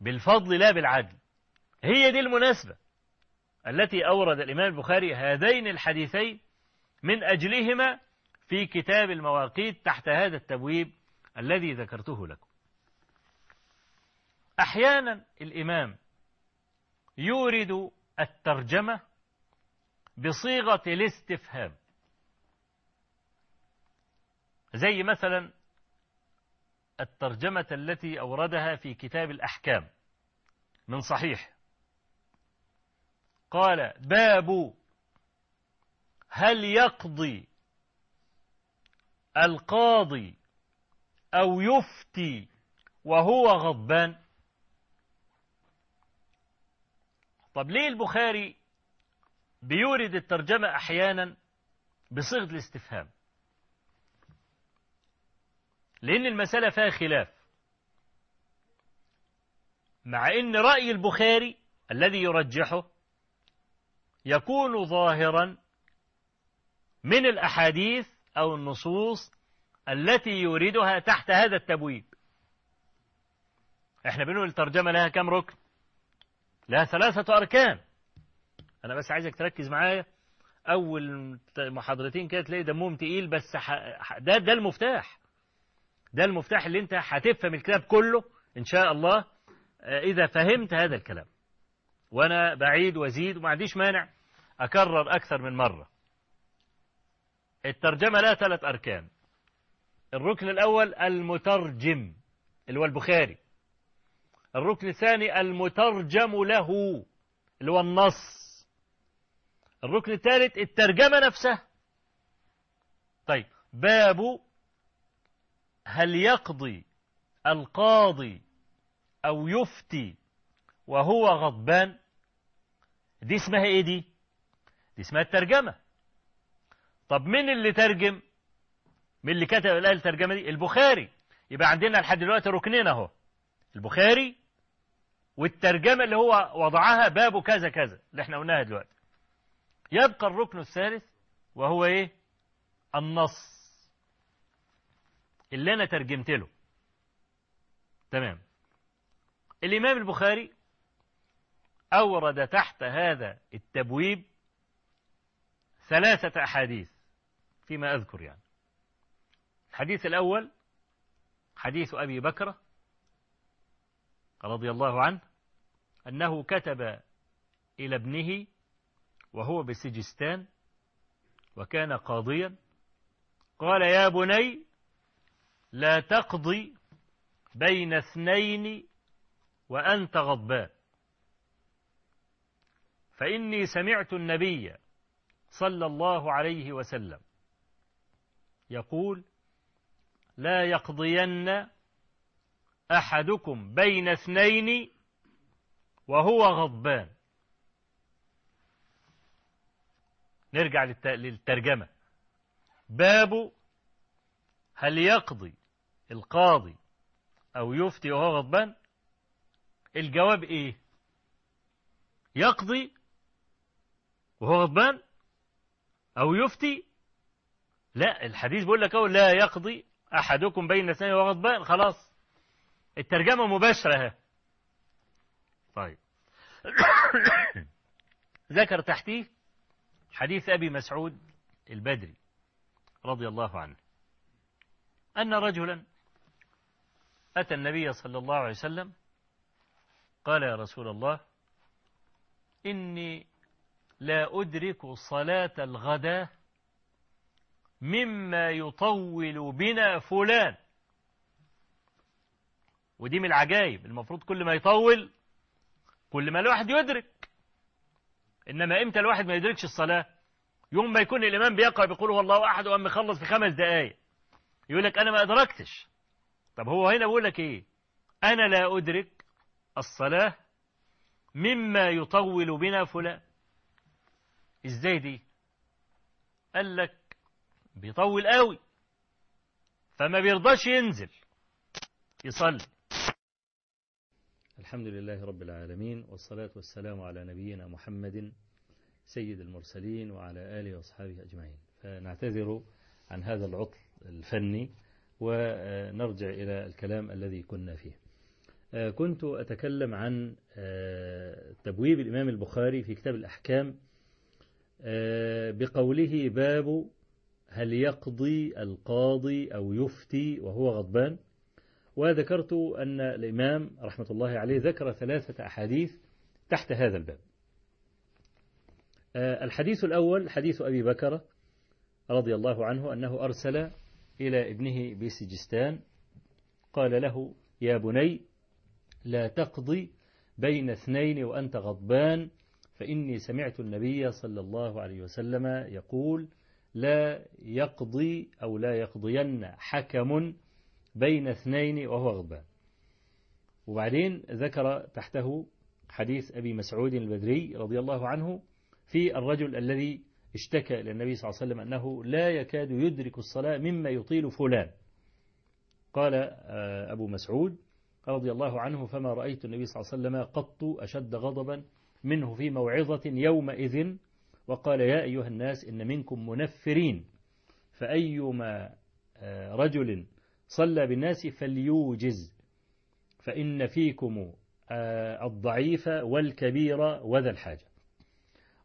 بالفضل لا بالعدل. هي دي المناسبة التي أورد الإمام البخاري هذين الحديثين من أجلهما في كتاب المواقيت تحت هذا التبويب الذي ذكرته لكم. أحيانا الإمام يورد الترجمة بصيغة الاستفهام. زي مثلا الترجمة التي أوردها في كتاب الأحكام من صحيح. قال باب هل يقضي القاضي أو يفتي وهو غضبان؟ طب ليه البخاري بيورد الترجمة أحيانا بصيغة الاستفهام؟ لأن المسألة فيها خلاف. مع أن رأي البخاري الذي يرجحه يكون ظاهرا من الأحاديث أو النصوص التي يوردها تحت هذا التبويب. إحنا بنقول الترجمة لها كم ركن؟ لها ثلاثة أركان. أنا بس عايزك تركز معايا. أول محاضرتين كده تلاقي دمهم تقيل بس ده ده المفتاح. ده المفتاح اللي أنت هتفهم الكتاب كله إن شاء الله إذا فهمت هذا الكلام. وأنا بعيد وزيد وما عنديش مانع أكرر أكثر من مرة. الترجمة لها ثلاث أركان. الركن الأول المترجم اللي هو البخاري. الركن الثاني المترجم له اللي هو النص. الركن الثالث الترجمة نفسها. طيب باب هل يقضي القاضي أو يفتي وهو غضبان؟ دي اسمها إيه دي؟ دي اسمها الترجمة. طب مين اللي ترجم؟ مين اللي كتب الآية الترجمة دي؟ البخاري. يبقى عندنا لحد دلوقتي ركنين أهو. البخاري والترجمة اللي هو وضعها باب كذا كذا اللي إحنا قلناها دلوقتي. يبقى الركن الثالث وهو إيه؟ النص. اللي أنا ترجمت له. تمام. الإمام البخاري أورد تحت هذا التبويب ثلاثة أحاديث فيما أذكر يعني. الحديث الأول حديث أبي بكر رضي الله عنه أنه كتب إلى ابنه وهو بسجستان وكان قاضيا قال يا بني لا تقضي بين اثنين وأنت غضبان فإني سمعت النبي صلى الله عليه وسلم يقول لا يقضين أحدكم بين اثنين وهو غضبان. نرجع للترجمة. باب هل يقضي القاضي أو يفتي وهو غضبان؟ الجواب إيه؟ يقضي وهو غضبان أو يفتي؟ لا الحديث بيقول لك لا يقضي أحدكم بين اثنين وهو غضبان خلاص. الترجمة مباشرة. طيب. ذكر تحتيه حديث أبي مسعود البدري رضي الله عنه. أن رجلا أتى النبي صلى الله عليه وسلم قال يا رسول الله إني لا أدرك صلاة الغداء مما يطول بنا فلان. ودي من العجائب المفروض كل ما يطول كل ما الواحد يدرك. إنما إمتى الواحد ما يدركش الصلاة؟ يوم ما يكون الإمام بيقرأ بيقول هو الله أحد وأم يخلص في خمس دقايق. يقول لك أنا ما أدركتش. طب هو هنا بيقول لك إيه؟ أنا لا أدرك الصلاة مما يطول بنا فلان. إزاي دي؟ قال لك بيطول قوي. فما بيرضاش ينزل يصلي. الحمد لله رب العالمين والصلاة والسلام على نبينا محمد سيد المرسلين وعلى آله وأصحابه أجمعين. فنعتذر عن هذا العطل الفني ونرجع إلى الكلام الذي كنا فيه. كنت أتكلم عن تبويب الإمام البخاري في كتاب الأحكام بقوله باب هل يقضي القاضي أو يفتي وهو غضبان. وذكرت أن الإمام رحمة الله عليه ذكر ثلاثة أحاديث تحت هذا الباب. الحديث الأول حديث أبي بكر رضي الله عنه أنه أرسل إلى ابنه بسجستان قال له يا بني لا تقضي بين اثنين وأنت غضبان فإني سمعت النبي صلى الله عليه وسلم يقول لا يقضي أو لا يقضين حكم بين اثنين وهو غضبان. وبعدين ذكر تحته حديث أبي مسعود البدري رضي الله عنه في الرجل الذي اشتكى إلى النبي صلى الله عليه وسلم أنه لا يكاد يدرك الصلاة مما يطيل فلان. قال أبو مسعود رضي الله عنه فما رأيت النبي صلى الله عليه وسلم قط أشد غضبا منه في موعظة يومئذ. وقال يا أيها الناس إن منكم منفرين فأيما رجل صلى بالناس فليوجز. فإن فيكم الضعيف والكبير وذا الحاجة.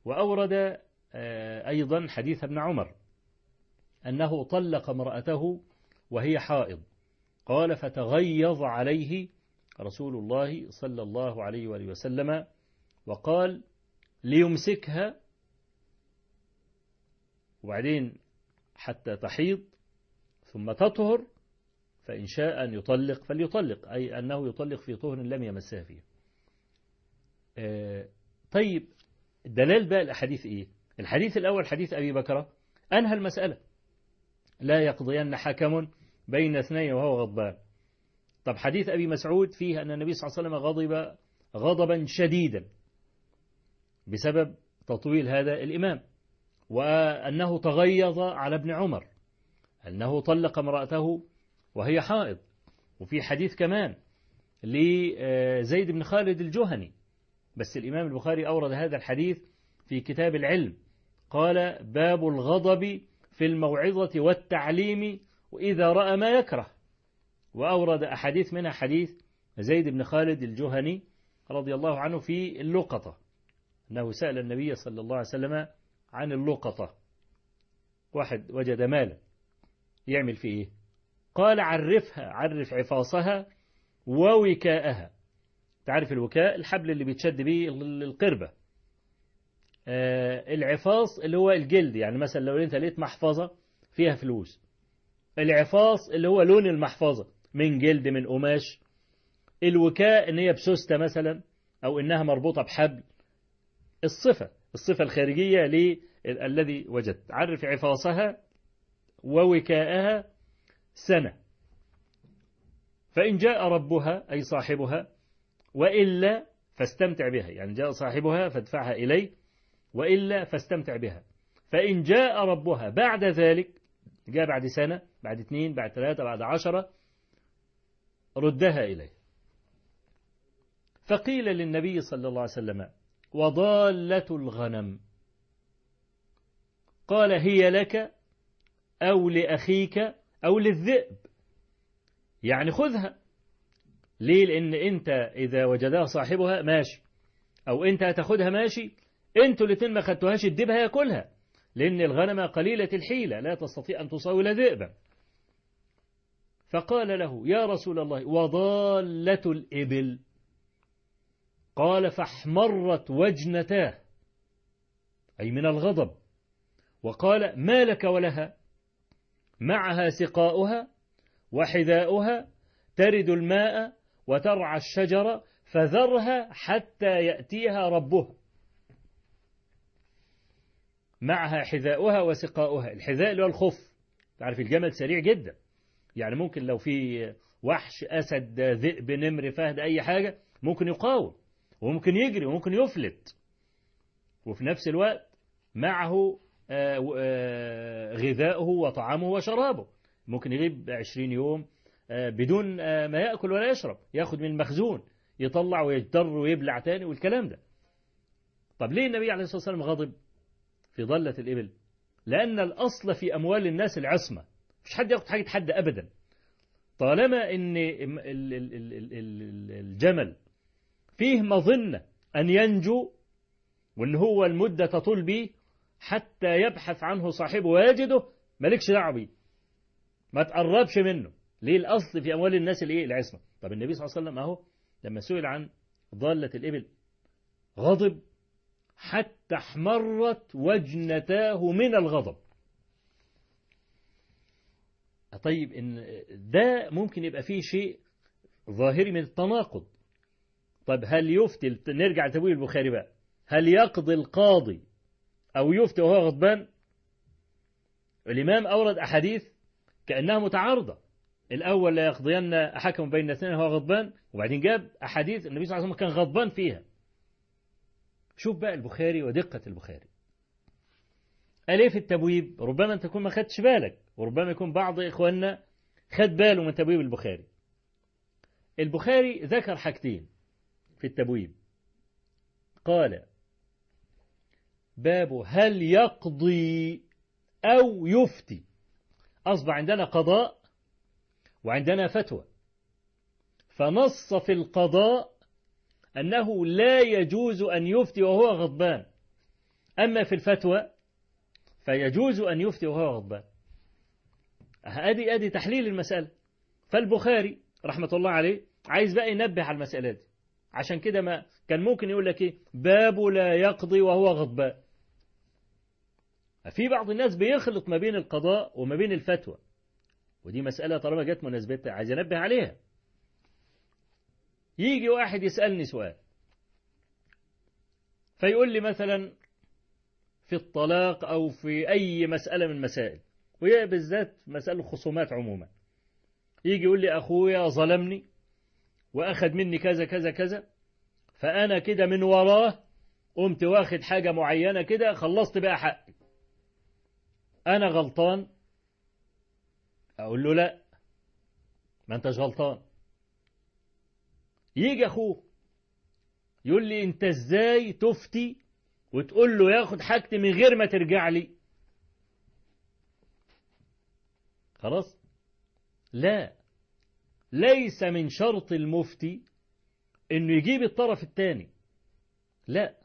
وأورد أيضا حديث ابن عمر أنه طلق امرأته وهي حائض. قال فتغيظ عليه رسول الله صلى الله عليه وآله وسلم وقال ليمسكها. وبعدين حتى تحيض ثم تطهر فإن شاء أن يطلق فليطلق أي أنه يطلق في طهر لم يمسها فيه. طيب دلال بقى الأحاديث إيه؟ الحديث الأول حديث أبي بكر أنهى المسألة. لا يقضين حكم بين اثنين وهو غضبان. طب حديث أبي مسعود فيه أن النبي صلى الله عليه وسلم غضب غضبا شديدا بسبب تطويل هذا الإمام وأنه تغيظ على ابن عمر أنه طلق امرأته وهي حائض. وفي حديث كمان لزيد بن خالد الجهني. بس الإمام البخاري أورد هذا الحديث في كتاب العلم. قال باب الغضب في الموعظة والتعليم وإذا رأى ما يكره. وأورد أحاديث منها حديث زيد بن خالد الجهني رضي الله عنه في اللقطة. أنه سأل النبي صلى الله عليه وسلم عن اللقطة. واحد وجد مالا. يعمل فيه إيه؟ قال عرفها عرف عفاصها ووكاءها. تعرف الوكاء؟ الحبل اللي بيتشد به القربة. آه العفاص اللي هو الجلد يعني مثلا لو أنت لقيت محفظة فيها فلوس. العفاص اللي هو لون المحفظة من جلد من قماش. الوكاء إن هي بسوستة مثلا أو إنها مربوطة بحبل. الصفة الصفة الخارجية للذي وجدت. عرف عفاصها ووكاءها سنة. فإن جاء ربها أي صاحبها وإلا فاستمتع بها. يعني جاء صاحبها فادفعها إليه وإلا فاستمتع بها. فإن جاء ربها بعد ذلك جاء بعد سنة بعد اثنين بعد ثلاثة بعد عشرة ردها إليه. فقيل للنبي صلى الله عليه وسلم وضالة الغنم. قال هي لك أو لأخيك أو للذئب. يعني خذها. ليه؟ لأن أنت إذا وجدها صاحبها ماشي. أو أنت هتاخدها ماشي. أنتوا الاتنين ما خدتوهاش الدب هياكلها لأن الغنم قليلة الحيلة. لا تستطيع أن تصاول ذئبا. فقال له يا رسول الله وضالة الإبل. قال فاحمرت وجنتاه. أي من الغضب. وقال ما لك ولها معها سقاؤها وحذاؤها ترد الماء وترعى الشجرة فذرها حتى يأتيها ربها معها حذاؤها وسقاؤها. الحذاء اللي هو الخف. تعرف الجمل سريع جدا. يعني ممكن لو في وحش أسد ذئب نمر فهد أي حاجة ممكن يقاوم وممكن يجري وممكن يفلت. وفي نفس الوقت معه غذاؤه وطعامه وشرابه. ممكن يغيب 20 يوم بدون ما يأكل ولا يشرب ياخد من المخزون يطلع ويجدر ويبلع تاني والكلام ده. طب ليه النبي عليه الصلاة والسلام غضب في ضلة الإبل؟ لأن الأصل في أموال الناس العصمة. مش حد ياخد حاجة حد أبدا. طالما أن الجمل فيه مظنة أن ينجو وأن هو المدة تطول به حتى يبحث عنه صاحبه ويجده مالكش دعوة بيه. ما تقربش منه. ليه؟ الأصل في أموال الناس الإيه؟ العصمة. طب النبي صلى الله عليه وسلم أهو لما سئل عن ضالة الإبل غضب حتى احمرت وجنتاه من الغضب. طيب إن ده ممكن يبقى فيه شيء ظاهري من التناقض. طب هل يفتي نرجع لتبويب البخاري بقى. هل يقضي القاضي أو يفتي وهو غضبان الإمام أورد أحاديث كأنها متعارضة. الأول لا يقضين أحكم بين اثنين وهو غضبان وبعدين جاب أحاديث النبي صلى الله عليه وسلم كان غضبان فيها. شوف بقى البخاري ودقة البخاري. قال إيه في التبويب؟ ربما أنت تكون ما خدتش بالك وربما يكون بعض إخواننا خد باله من تبويب البخاري. البخاري ذكر حاجتين في التبويب. قال باب هل يقضي أو يفتي. أصبح عندنا قضاء وعندنا فتوى. فنص في القضاء أنه لا يجوز أن يفتي وهو غضبان. أما في الفتوى فيجوز أن يفتي وهو غضبان. أدي أدي تحليل المسألة. فالبخاري رحمة الله عليه عايز بقى ينبه على المسألة دي. عشان كده ما كان ممكن يقول لك إيه؟ باب لا يقضي وهو غضبان. في بعض الناس بيخلط ما بين القضاء وما بين الفتوى. ودي مسألة طالما جت مناسبتها عايز أنبه عليها. يجي واحد يسألني سؤال. فيقول لي مثلا في الطلاق أو في أي مسألة من المسائل وهي بالذات مسألة الخصومات عموما. يجي يقول لي أخويا ظلمني وأخذ مني كذا كذا كذا فأنا كده من وراه قمت واخد حاجة معينة كده خلصت بقى حقي أنا غلطان؟ أقول له لا. ما أنتش غلطان. يجي أخوه. يقول لي أنت إزاي تفتي وتقول له ياخد حاجتي من غير ما ترجع لي؟ خلاص؟ لا. ليس من شرط المفتي إنه يجيب الطرف الثاني لا.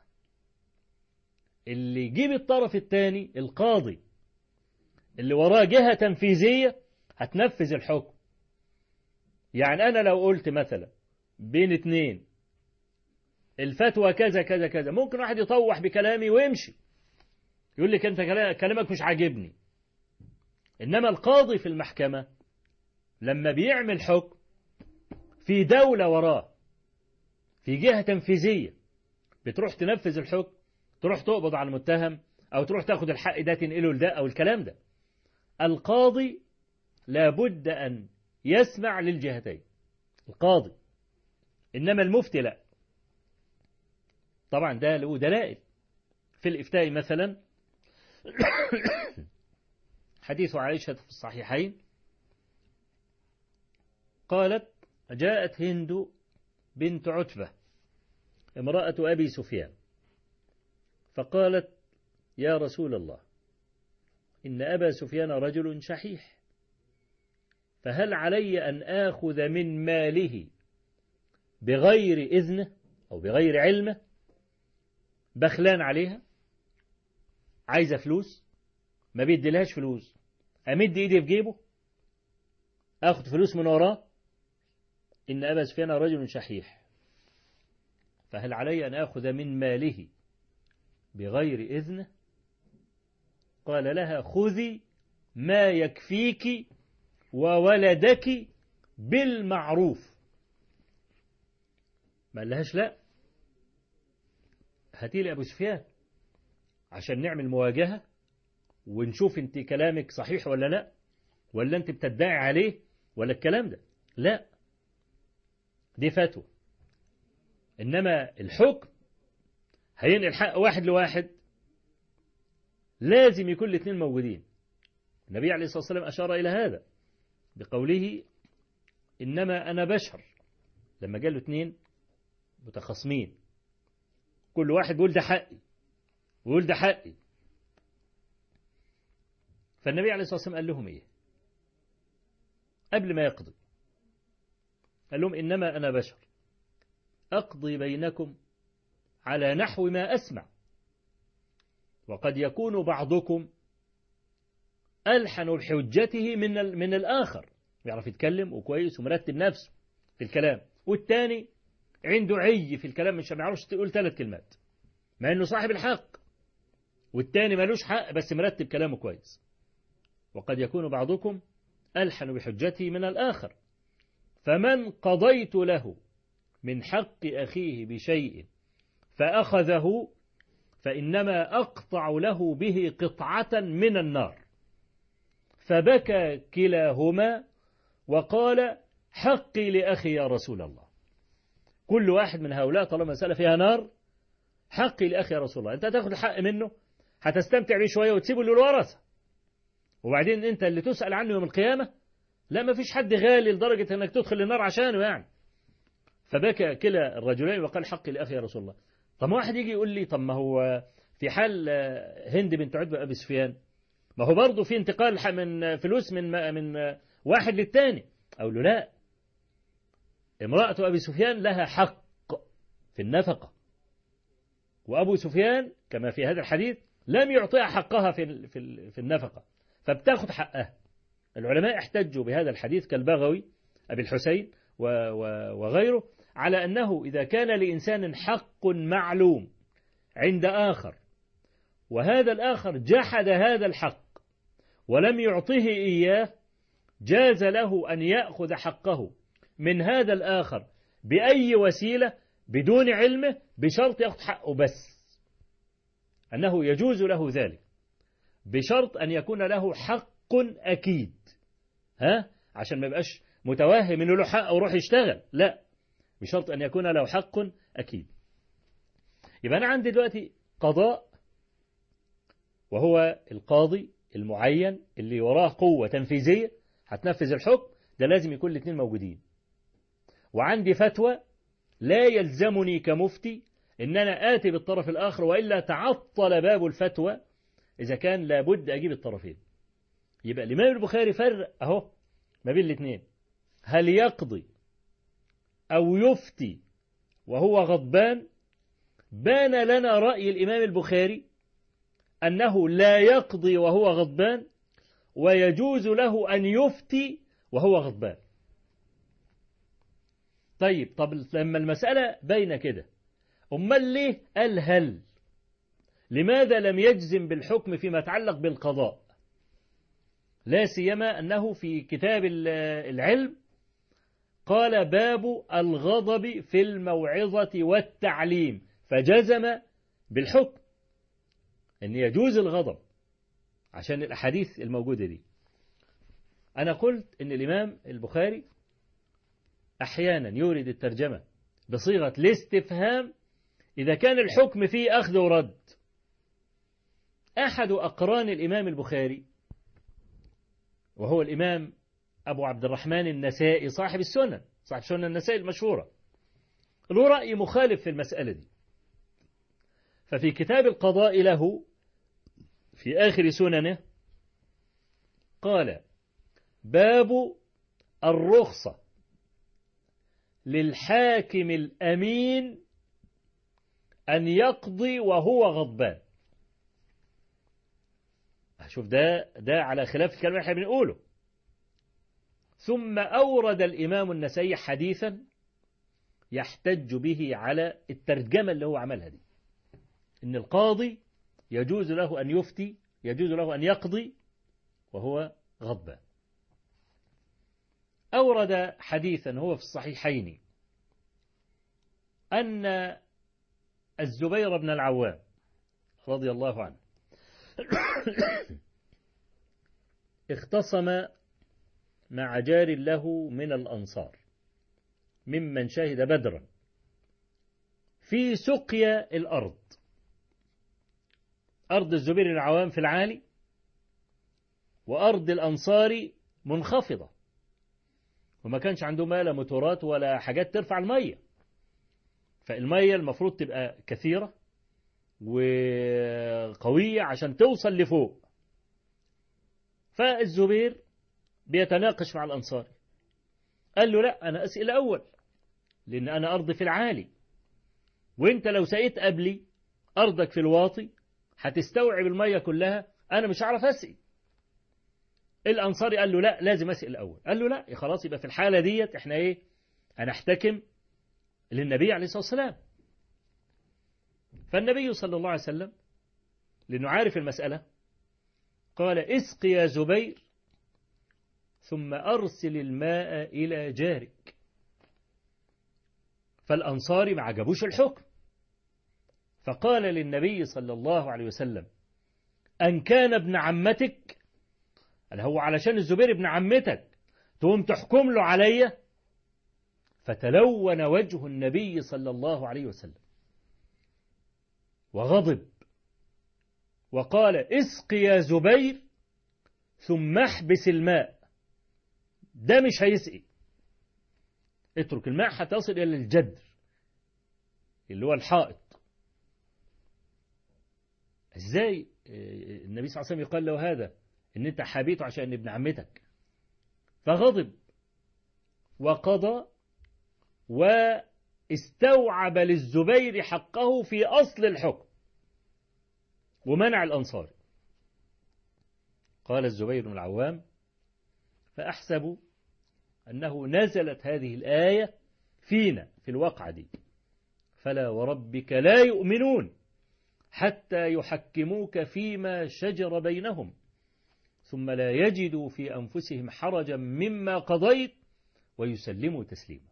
اللي يجيب الطرف الثاني القاضي. اللي وراه جهة تنفيذية هتنفذ الحكم. يعني أنا لو قلت مثلا بين اتنين الفتوى كذا كذا كذا ممكن واحد يطوح بكلامي ويمشي. يقول لك أنت كلامك مش عاجبني. إنما القاضي في المحكمة لما بيعمل حكم في دولة وراه في جهة تنفيذية بتروح تنفذ الحكم تروح تقبض على المتهم أو تروح تاخد الحق ده تنقله لده أو الكلام ده. القاضي لابد أن يسمع للجهتين. القاضي إنما المفتي لا. طبعا ده له دلائل. في الإفتاء مثلا حديث عائشة في الصحيحين قالت جاءت هند بنت عتبة امرأة أبي سفيان فقالت يا رسول الله إن أبا سفيان رجل شحيح. فهل علي أن آخذ من ماله بغير إذنه أو بغير علمه؟ بخلان عليها؟ عايزة فلوس؟ ما بيديلهاش فلوس. أمد إيدي في جيبه؟ أخذ فلوس من وراه؟ إن أبا سفيان رجل شحيح. فهل علي أن آخذ من ماله بغير إذنه قال لها خذي ما يكفيك وولدك بالمعروف. ما لهاش لا. هاتي لي أبو سفيان عشان نعمل مواجهة ونشوف انت كلامك صحيح ولا لا ولا انت بتدعي عليه ولا الكلام ده. لا. دي فتوى. إنما الحكم هينقل حق واحد لواحد. لازم يكون الاثنين موجودين. النبي عليه الصلاة والسلام أشار إلى هذا بقوله إنما أنا بشر. لما قال له اثنين متخاصمين. كل واحد بيقول ده حقي ويقول ده حقي. فالنبي عليه الصلاة والسلام قال لهم إيه؟ قبل ما يقضي قال لهم إنما أنا بشر. أقضي بينكم على نحو ما أسمع. وقد يكون بعضكم ألحن بحجته من من الآخر. يعرف يتكلم وكويس ومرتب نفسه في الكلام. والتاني عنده عي في الكلام مش ما يعرفش تقول ثلاث كلمات مع إنه صاحب الحق. والتاني ملوش حق بس مرتب كلامه كويس. وقد يكون بعضكم ألحن بحجته من الآخر. فمن قضيت له من حق أخيه بشيء فأخذه فإنما أقطع له به قطعة من النار. فبكى كلاهما وقال حقي لأخي يا رسول الله. كل واحد من هؤلاء طالما مسألة فيها نار حقي لأخي يا رسول الله. أنت هتاخد الحق منه هتستمتع بيه شوية وتسيبه للورثة وبعدين أنت اللي تسأل عنه يوم القيامة لا ما فيش حد غالي لدرجة أنك تدخل النار عشانه يعني. فبكى كلا الرجلين وقال حقي لأخي يا رسول الله. طب واحد يجي يقول لي طب ما هو في حال هند بنت عتبة أبي سفيان ما هو برضه في انتقال من فلوس من من واحد للتاني. أقول له لا. امرأة أبي سفيان لها حق في النفقة. وأبو سفيان كما في هذا الحديث لم يعطيها حقها في في النفقة فبتاخد حقها. العلماء احتجوا بهذا الحديث كالبغوي أبي الحسين وغيره. على أنه إذا كان لإنسان حق معلوم عند آخر وهذا الآخر جحد هذا الحق ولم يعطه إياه جاز له أن يأخذ حقه من هذا الآخر بأي وسيلة؟ بدون علمه بشرط يأخذ حقه بس. أنه يجوز له ذلك. بشرط أن يكون له حق أكيد. ها؟ عشان ما يبقاش متوهم إنه له حق ويروح يشتغل. لا. بشرط أن يكون له حق أكيد. يبقى أنا عندي دلوقتي قضاء وهو القاضي المعين اللي وراه قوة تنفيذية هتنفذ الحكم ده لازم يكون الاثنين موجودين. وعندي فتوى لا يلزمني كمفتي إن أنا آتي بالطرف الآخر وإلا تعطل باب الفتوى إذا كان لابد أجيب الطرفين. يبقى الإمام البخاري فرق أهو ما بين الاثنين هل يقضي أو يفتي وهو غضبان بان لنا رأي الإمام البخاري أنه لا يقضي وهو غضبان ويجوز له أن يفتي وهو غضبان. طيب طب لما المسألة بين كده أمال ليه قال هل؟ لماذا لم يجزم بالحكم فيما يتعلق بالقضاء؟ لا سيما أنه في كتاب العلم قال باب الغضب في الموعظة والتعليم فجزم بالحكم أن يجوز الغضب عشان الأحاديث الموجودة دي. أنا قلت أن الإمام البخاري أحيانا يورد الترجمة بصيغة الاستفهام إذا كان الحكم فيه أخذ ورد. أحد أقران الإمام البخاري وهو الإمام أبو عبد الرحمن النسائي صاحب السنن صاحب سنن النسائي المشهورة. له رأي مخالف في المسألة دي. ففي كتاب القضاء له في آخر سننه قال باب الرخصة للحاكم الأمين أن يقضي وهو غضبان. شوف ده ده على خلاف الكلام اللي إحنا بنقوله. ثم أورد الإمام النسائي حديثا يحتج به على الترجمة اللي هو عملها دي. إن القاضي يجوز له أن يفتي يجوز له أن يقضي وهو غضبان. أورد حديثا هو في الصحيحين أن الزبير بن العوام رضي الله عنه اختصم مع جار له من الأنصار ممن شهد بدرا. في سقيا الأرض أرض الزبير العوام في العالي وأرض الأنصار منخفضة. وما كانش عندهم لا موتورات ولا حاجات ترفع المية. فالمية المفروض تبقى كثيرة وقوية عشان توصل لفوق. فالزبير بيتناقش مع الأنصاري قال له لا أنا أسئل أول. لأن أنا أرضي في العالي. وأنت لو سقيت قبلي أرضك في الواطي هتستوعب المية كلها. أنا مش هعرف أسقي الأنصاري قال له لا لازم أسقي الأول قال له لا خلاص يبقى في الحالة ديت إحنا إيه؟ هنحتكم للنبي عليه الصلاة والسلام. فالنبي صلى الله عليه وسلم لأنه عارف المسألة قال اسق يا زبير ثم أرسل الماء إلى جارك. فالأنصاري ما عجبوش الحكم. فقال للنبي صلى الله عليه وسلم أن كان ابن عمتك قال هو علشان الزبير ابن عمتك تقوم تحكم له عليا فتلون وجه النبي صلى الله عليه وسلم. وغضب. وقال اسق يا زبير ثم احبس الماء. ده مش هيسقي. اترك الماء حتى يصل إلى الجدر اللي هو الحائط. إزاي؟ النبي صلى الله عليه وسلم يقال له هذا إن أنت حبيته عشان ابن عمتك. فغضب وقضى واستوعب للزبير حقه في أصل الحكم ومنع الأنصار. قال الزبير بن العوام فأحسب أنه نزلت هذه الآية فينا في الواقعة دي. فلا وربك لا يؤمنون حتى يحكموك فيما شجر بينهم ثم لا يجدوا في أنفسهم حرجا مما قضيت ويسلموا تسليما.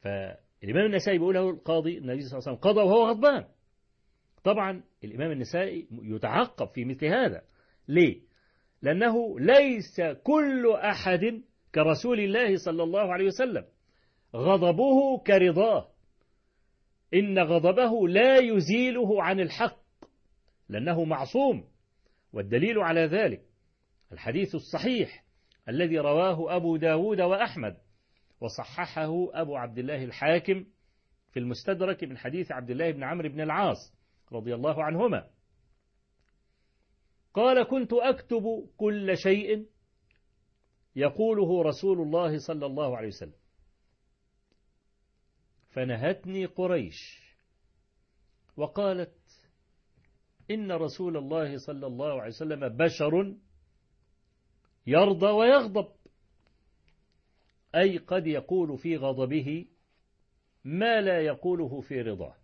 فالإمام النسائي بيقول له القاضي النبي صلى الله عليه وسلم قضى وهو غضبان. طبعا الإمام النسائي يتعقب في مثل هذا. ليه؟ لأنه ليس كل أحد كرسول الله صلى الله عليه وسلم غضبه كرضاه. إن غضبه لا يزيله عن الحق لأنه معصوم والدليل على ذلك الحديث الصحيح الذي رواه أبو داود وأحمد وصححه أبو عبد الله الحاكم في المستدرك من حديث عبد الله بن عمرو بن العاص رضي الله عنهما. قال كنت أكتب كل شيء يقوله رسول الله صلى الله عليه وسلم. فنهتني قريش وقالت إن رسول الله صلى الله عليه وسلم بشر يرضى ويغضب. أي قد يقول في غضبه ما لا يقوله في رضاه.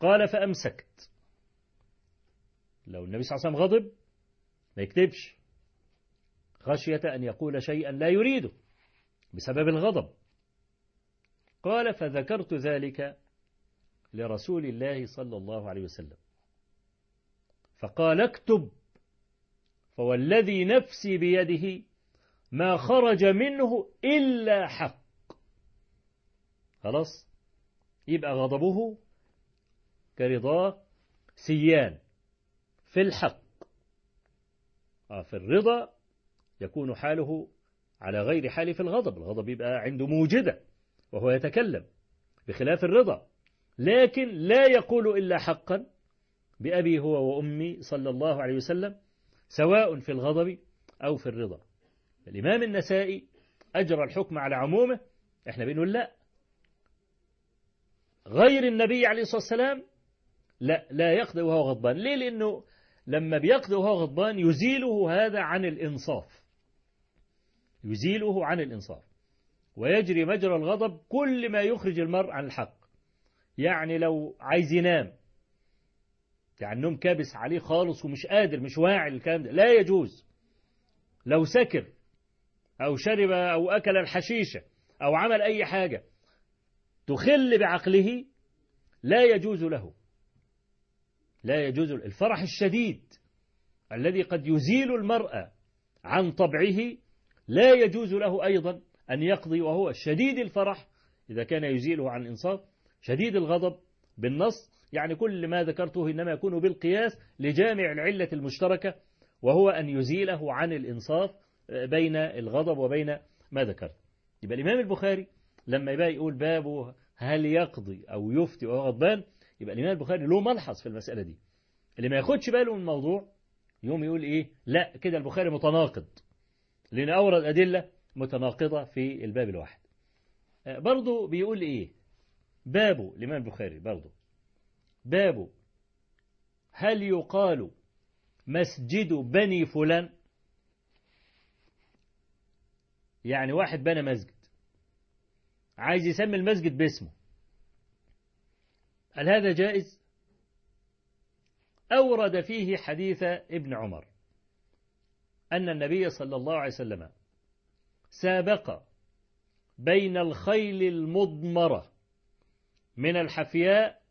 قال فأمسكت. لو النبي صلى الله عليه وسلم غضب ما يكتبش خشية أن يقول شيئا لا يريده بسبب الغضب. قال فذكرت ذلك لرسول الله صلى الله عليه وسلم. فقال اكتب فوالذي نفسي بيده ما خرج منه إلا حق. خلاص؟ يبقى غضبه كرضاه سيان. في الحق. في الرضا يكون حاله على غير حال في الغضب. الغضب يبقى عنده موجدة وهو يتكلم بخلاف الرضا. لكن لا يقول إلا حقا بأبي هو وأمي صلى الله عليه وسلم سواء في الغضب أو في الرضا. الإمام النسائي أجرى الحكم على عمومه. إحنا بنقول لا. غير النبي عليه الصلاة والسلام لا لا يقضي وهو غضبان. ليه؟ لأنه لما بيقضي وهو غضبان يزيله هذا عن الإنصاف. يزيله عن الإنصاف. ويجري مجرى الغضب كل ما يخرج المرء عن الحق. يعني لو عايز ينام. يعني نوم كابس عليه خالص ومش قادر مش واعي الكلام ده. لا يجوز. لو سكر أو شرب أو أكل الحشيشة أو عمل أي حاجة تخل بعقله لا يجوز له. لا يجوز الفرح الشديد الذي قد يزيل المرأة عن طبعه لا يجوز له أيضا أن يقضي وهو شديد الفرح إذا كان يزيله عن الإنصاف شديد الغضب بالنص يعني كل ما ذكرته إنما يكون بالقياس لجامع العلة المشتركة وهو أن يزيله عن الإنصاف بين الغضب وبين ما ذكرت. يبقى الإمام البخاري لما يبقى يقول بابه هل يقضي أو يفتي وهو غضبان يبقى الإمام البخاري له ملحظ في المسألة دي. اللي ما ياخدش باله من الموضوع يوم يقول إيه؟ لا كده البخاري متناقض. لأن أورد أدلة متناقضة في الباب الواحد. برضه بيقول إيه؟ بابه الإمام البخاري برضه بابه هل يقال مسجد بني فلان؟ يعني واحد بنى مسجد. عايز يسمي المسجد باسمه. هل هذا جائز؟ أورد فيه حديث ابن عمر أن النبي صلى الله عليه وسلم سابق بين الخيل المضمرة من الحفياء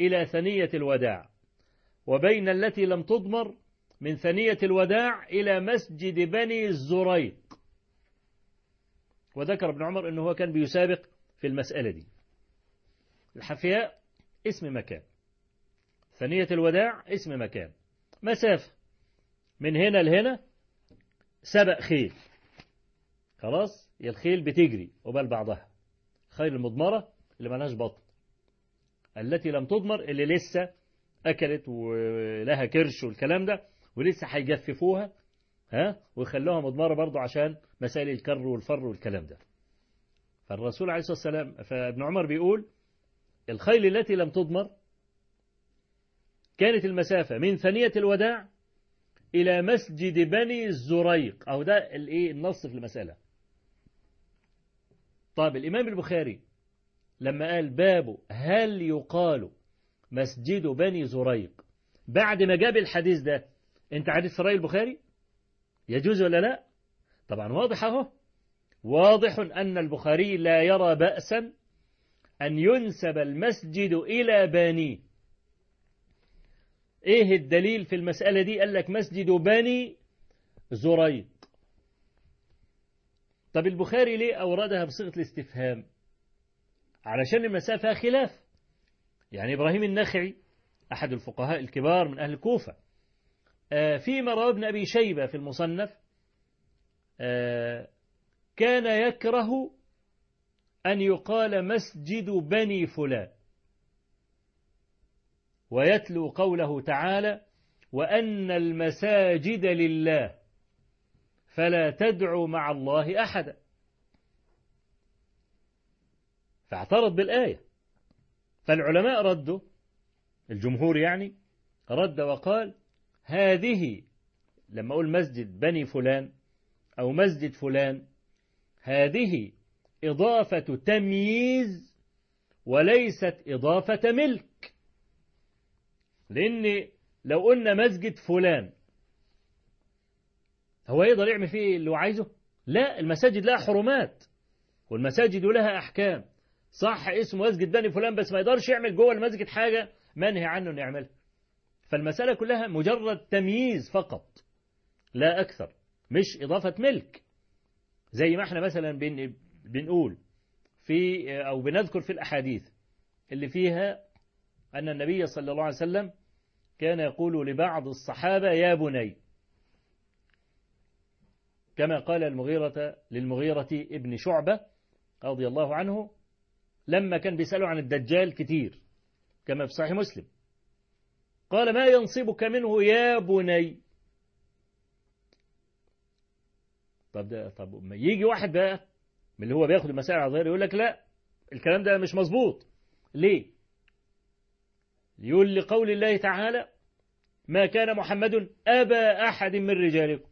إلى ثنية الوداع وبين التي لم تضمر من ثنية الوداع إلى مسجد بني الزريق. وذكر ابن عمر أنه كان بيسابق في المسألة دي. الحفياء اسم مكان. ثنية الوداع اسم مكان. مسافة من هنا لهنا سبق خيل. خلاص؟ الخيل بتجري قبال بعضها. خيل المضمرة اللي ملهاش بطن. التي لم تضمر اللي لسه أكلت ولها كرش والكلام ده ولسه هيجففوها ها؟ ويخلوها مضمرة برضو عشان مسائل الكر والفر والكلام ده. فالرسول عليه الصلاة والسلام فابن عمر بيقول الخيل التي لم تضمر كانت المسافة من ثنية الوداع إلى مسجد بني الزريق. أو ده الإيه؟ النص في المسألة. طيب الإمام البخاري لما قال باب هل يقال مسجد بني زريق بعد ما جاب الحديث ده أنت عارف رأي البخاري؟ يجوز ولا لا؟ طبعا واضح أهو. واضح أن البخاري لا يرى بأسا أن ينسب المسجد إلى بانيه إيه الدليل في المسألة دي؟ قال لك مسجد بني زريق. طب البخاري ليه أوردها بصيغة الاستفهام؟ علشان المسافة خلاف. يعني إبراهيم النخعي أحد الفقهاء الكبار من أهل الكوفة فيما روى ابن أبي شيبة في المصنف كان يكره أن يقال مسجد بني فلان. ويتلو قوله تعالى وأن المساجد لله فلا تدعوا مع الله أحدا. فاعترض بالآية. فالعلماء ردوا الجمهور يعني رد وقال هذه لما أقول مسجد بني فلان أو مسجد فلان هذه إضافة تمييز وليست إضافة ملك. لأن لو قلنا مسجد فلان هو يقدر يعمل فيه اللي هو عايزه؟ لا المساجد لها حرمات والمساجد لها أحكام. صح اسمه مسجد بني فلان بس ما يقدرش يعمل جوه المسجد حاجة منهي عنه إنه يعملها. فالمسألة كلها مجرد تمييز فقط لا أكثر مش إضافة ملك. زي ما إحنا مثلا بنقول في أو بنذكر في الأحاديث اللي فيها أن النبي صلى الله عليه وسلم كان يقول لبعض الصحابة يا بني. كما قال المغيرة للمغيرة ابن شعبة رضي الله عنه لما كان بيسأله عن الدجال كتير كما في صحيح مسلم. قال ما ينصبك منه يا بني؟ طب ده طب ما يجي واحد بقى من اللي هو بياخد المسائل على ظاهر يقول لك لا الكلام ده مش مظبوط. ليه؟ يقول لقول الله تعالى ما كان محمد أبا أحد من رجالكم.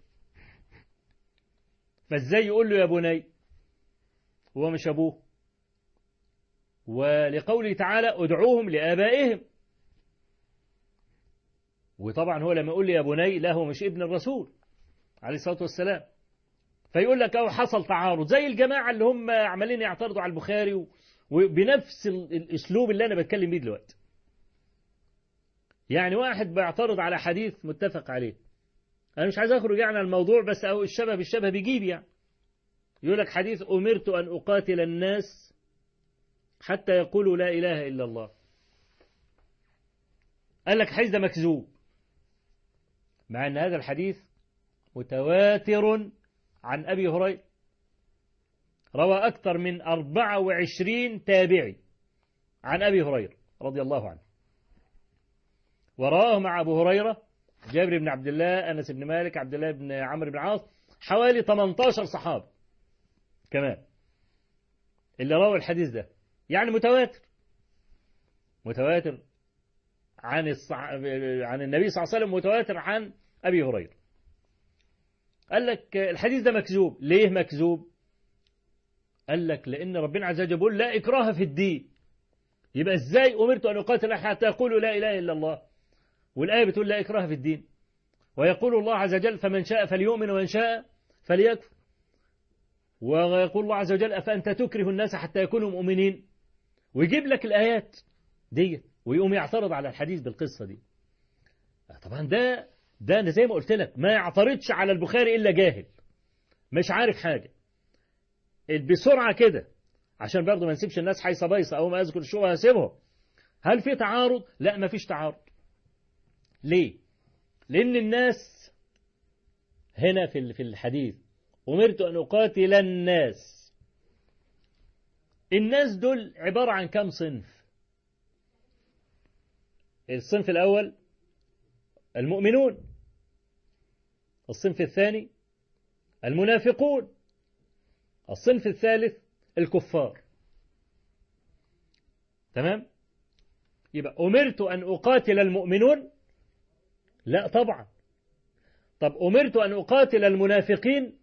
فازاي يقول له يا بني؟ هو مش أبوه. ولقوله تعالى ادعوهم لآبائهم. وطبعا هو لما يقول لي يا بني لا هو مش ابن الرسول. عليه الصلاة والسلام. فيقول لك أو حصل تعارض. زي الجماعة اللي هم عمالين يعترضوا على البخاري وبنفس الأسلوب اللي أنا بتكلم بيه دلوقتي. يعني واحد بيعترض على حديث متفق عليه. أنا مش عايز أخرج يعني عن الموضوع بس أو الشبه بالشبه بيجيب يعني. يقول لك حديث أمرت أن أقاتل الناس حتى يقولوا لا إله إلا الله. قال لك حديث ده مكذوب. مع أن هذا الحديث متواتر عن أبي هريرة روى أكثر من 24 تابعي عن أبي هريرة رضي الله عنه. وراه مع أبو هريرة جابر بن عبد الله أنس بن مالك عبد الله بن عمرو بن عاص حوالي 18 صحابي كمان. اللي رووا الحديث ده يعني متواتر. متواتر عن الصح... عن النبي صلى الله عليه وسلم متواتر عن أبي هريرة. قال لك الحديث ده مكذوب. ليه مكذوب؟ قال لك لأن ربنا عز وجل يقول لا إكراه في الدين. يبقى إزاي أمرت أن أقاتل حتى يقولوا لا إله إلا الله؟ والآية بتقول لا إكراه في الدين. ويقول الله عز وجل فمن شاء فليؤمن ومن شاء فليكفر. ويقول الله عز وجل أفأنت تكره الناس حتى يكونوا مؤمنين؟ ويجيب لك الآيات دي ويقوم يعترض على الحديث بالقصة دي. طبعا ده ده أنا زي ما قلت لك ما يعترضش على البخاري إلا جاهل. مش عارف حاجة. بسرعة كده عشان برضه ما نسيبش الناس حيصة بيصة أو ما أذكر شو هسيبهم. هل في تعارض؟ لا ما فيش تعارض. ليه؟ لأن الناس هنا في في الحديث أمرت أن أقاتل الناس. الناس دول عبارة عن كم صنف؟ الصنف الأول المؤمنون. الصنف الثاني المنافقون الصنف الثالث الكفار. تمام؟ يبقى أمرت أن أقاتل المؤمنون؟ لا طبعا. طب أمرت أن أقاتل المنافقين؟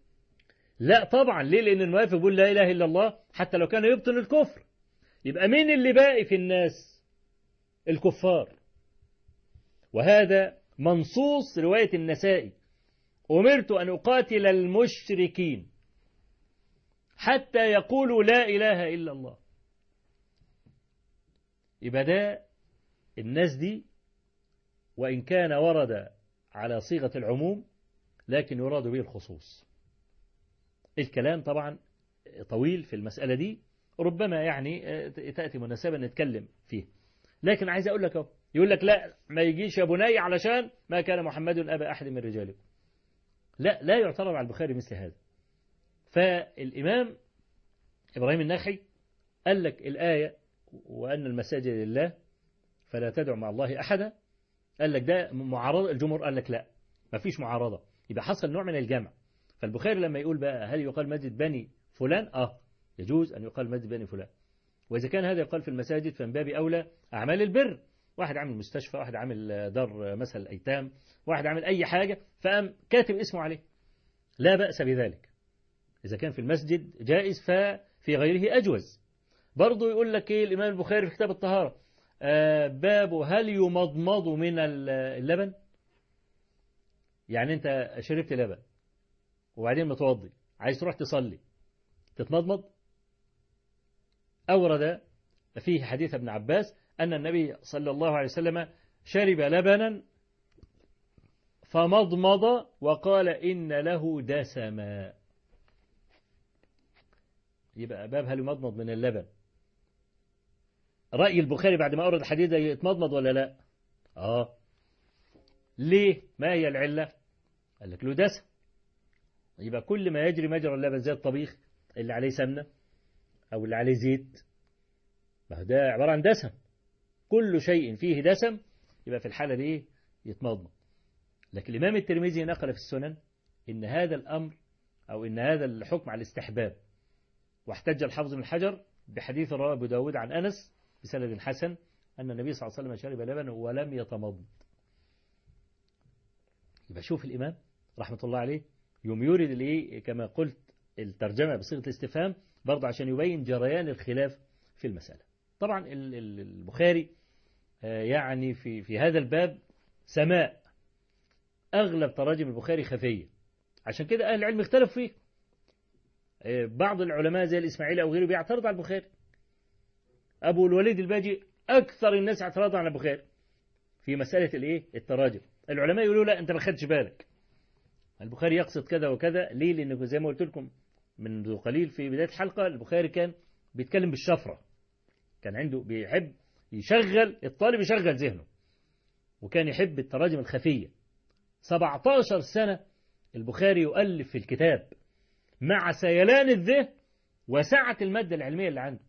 لا طبعا. ليه؟ لأن المنافق يقول لا إله إلا الله حتى لو كان يبطن الكفر. يبقى مين اللي باقي في الناس؟ الكفار. وهذا منصوص رواية النسائي. أمرت أن أقاتل المشركين حتى يقولوا لا إله إلا الله. يبقى ده الناس دي وإن كان ورد على صيغة العموم لكن يراد به الخصوص. الكلام طبعا طويل في المسألة دي ربما يعني تأتي مناسبة نتكلم فيه. لكن عايز أقول لك أهو يقول لك لا ما يجيش يا بني علشان ما كان محمد أبا أحد من رجالكم لا لا يعترض على البخاري مثل هذا. فالإمام إبراهيم النخعي قال لك الآية وأن المساجد لله فلا تدعو مع الله أحدا. قال لك ده معارضة الجمهور قال لك لا ما فيش معارضة. يبقى حصل نوع من الجمع. فالبخاري لما يقول بقى هل يقال مسجد بني فلان؟ آه يجوز أن يقال مسجد بني فلان. وإذا كان هذا يقال في المساجد فمن باب أولى أعمال البر. واحد عامل مستشفى واحد عامل دار مثل أيتام واحد عامل أي حاجة فقام كاتب اسمه عليه. لا بأس بذلك. إذا كان في المسجد جائز ففي غيره أجوز. برضه يقول لك إيه الإمام البخاري في كتاب الطهارة آه باب هل يمضمض من اللبن؟ يعني أنت شربت لبن وبعدين متوضي عايز تروح تصلي تتمضمض؟ أورد فيه حديث ابن عباس أن النبي صلى الله عليه وسلم شرب لبنا فمضمض وقال إن له دسما. يبقى باب هل يمضمض من اللبن. رأي البخاري بعد ما أورد الحديث ده يتمضمض ولا لا؟ آه. ليه؟ ما هي العلة؟ قال لك له دسم. يبقى كل ما يجري مجرى اللبن زي الطبيخ اللي عليه سمنة أو اللي عليه زيت. ما ده عبارة عن دسم. كل شيء فيه دسم يبقى في الحالة دي يتمضمض. لكن الإمام الترمذي نقل في السنن إن هذا الأمر أو إن هذا الحكم على الاستحباب واحتج الحافظ بن حجر بحديث رواه أبو داود عن أنس بسند حسن أن النبي صلى الله عليه وسلم شرب لبن ولم يتمضمض. يبقى شوف الإمام رحمة الله عليه يوم يورد الإيه كما قلت الترجمة بصيغة الاستفهام برضه عشان يبين جريان الخلاف في المسألة. طبعا البخاري يعني في في هذا الباب سماء. أغلب تراجم البخاري خفية. عشان كده أهل العلم اختلفوا فيه. بعض العلماء زي الإسماعيلي أو غيره بيعترض على البخاري. أبو الوليد الباجي أكثر الناس اعتراضا على البخاري في مسألة الإيه؟ التراجم. العلماء يقولوا لا أنت ما خدتش بالك. البخاري يقصد كذا وكذا. ليه؟ لأنه زي ما قلت لكم منذ قليل في بداية الحلقة البخاري كان بيتكلم بالشفرة. كان عنده بيحب يشغل الطالب يشغل ذهنه. وكان يحب التراجم الخفية. 17 سنة البخاري يؤلف في الكتاب مع سيلان الذهن وسعة المادة العلمية اللي عنده.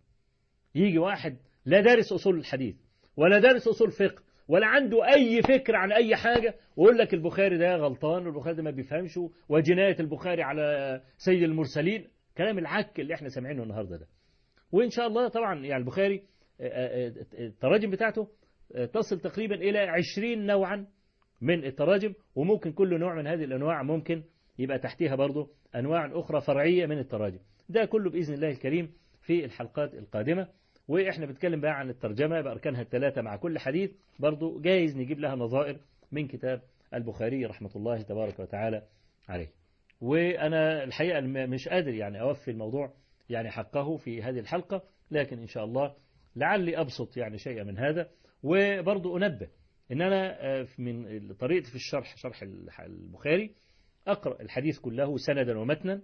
يجي واحد لا دارس أصول الحديث ولا دارس أصول فقه ولا عنده أي فكر عن أي حاجة ويقول لك البخاري ده غلطان والبخاري ده ما بيفهمش وجناية البخاري على سيد المرسلين. كلام العك اللي إحنا سامعينه النهاردة ده. وإن شاء الله طبعا يعني البخاري التراجم بتاعته تصل تقريبا إلى عشرين نوعا من التراجم وممكن كل نوع من هذه الأنواع ممكن يبقى تحتها برضه أنواع أخرى فرعية من التراجم ده كله بإذن الله الكريم في الحلقات القادمة. وإحنا بنتكلم بقى عن الترجمة بأركانها الثلاثة مع كل حديث. برضه جايز نجيب لها نظائر من كتاب البخاري رحمة الله تبارك وتعالى عليه. وأنا الحقيقة مش قادر يعني أوفي الموضوع يعني حقه في هذه الحلقة لكن إن شاء الله لعلي أبسط يعني شيئا من هذا. وبرضو أنبه إن أنا من طريقتي في الشرح شرح البخاري أقرأ الحديث كله سندا ومتنا.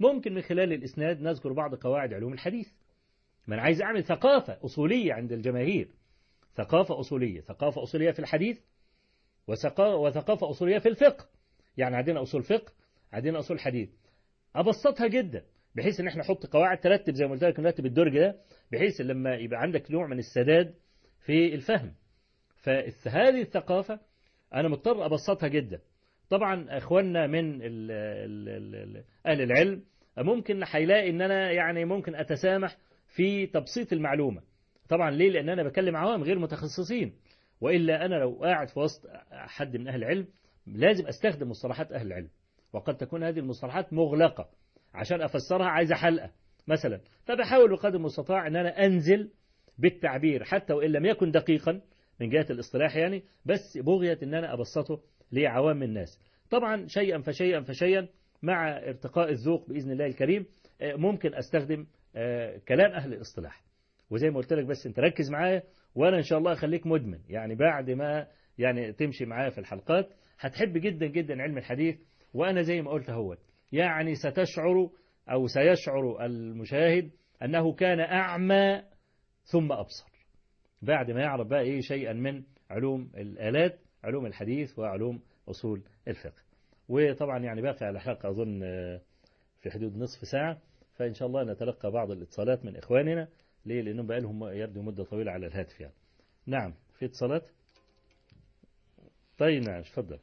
ممكن من خلال الإسناد نذكر بعض قواعد علوم الحديث. من عايز أعمل ثقافة أصولية عند الجماهير ثقافة أصولية ثقافة أصولية في الحديث وثقافة أصولية في الفقه. يعني عندنا أصول فقه عندنا أصول حديث. أبسطها جدا. بحيث إن إحنا نحط قواعد ترتب زي ما قلت لك نرتب الدرج ده بحيث لما يبقى عندك نوع من السداد في الفهم. فهذه الثقافة أنا مضطر أبسطها جدا. طبعا أخواننا من ال ال ال أهل العلم ممكن هيلاقي إن أنا يعني ممكن أتسامح في تبسيط المعلومة. طبعا ليه؟ لأن أنا بكلم عوام غير متخصصين. وإلا أنا لو قاعد في وسط حد من أهل العلم لازم أستخدم مصطلحات أهل العلم. وقد تكون هذه المصطلحات مغلقة. عشان أفسرها عايزة حلقة مثلا. فبحاول بقدر المستطاع إن أنا أنزل بالتعبير حتى وإن لم يكن دقيقا من جهة الاصطلاح يعني بس بغية إن أنا أبسطه لعوام الناس. طبعا شيئا فشيئا فشيئا مع ارتقاء الذوق بإذن الله الكريم ممكن أستخدم كلام أهل الاصطلاح. وزي ما قلت لك بس أنت ركز معايا وأنا إن شاء الله أخليك مدمن. يعني بعد ما يعني تمشي معايا في الحلقات هتحب جدا جدا علم الحديث وأنا زي ما قلت هو يعني ستشعر أو سيشعر المشاهد أنه كان أعمى ثم أبصر. بعد ما يعرف بقى إيه شيئا من علوم الآلات علوم الحديث وعلوم أصول الفقه. وطبعا يعني باقي على حلقة أظن في حدود نصف ساعة. فإن شاء الله نتلقى بعض الاتصالات من إخواننا ليه؟ لأنهم بقى لهم يبدو مدة طويلة على الهاتف يعني. نعم في اتصالات؟ طيب نعم تفضل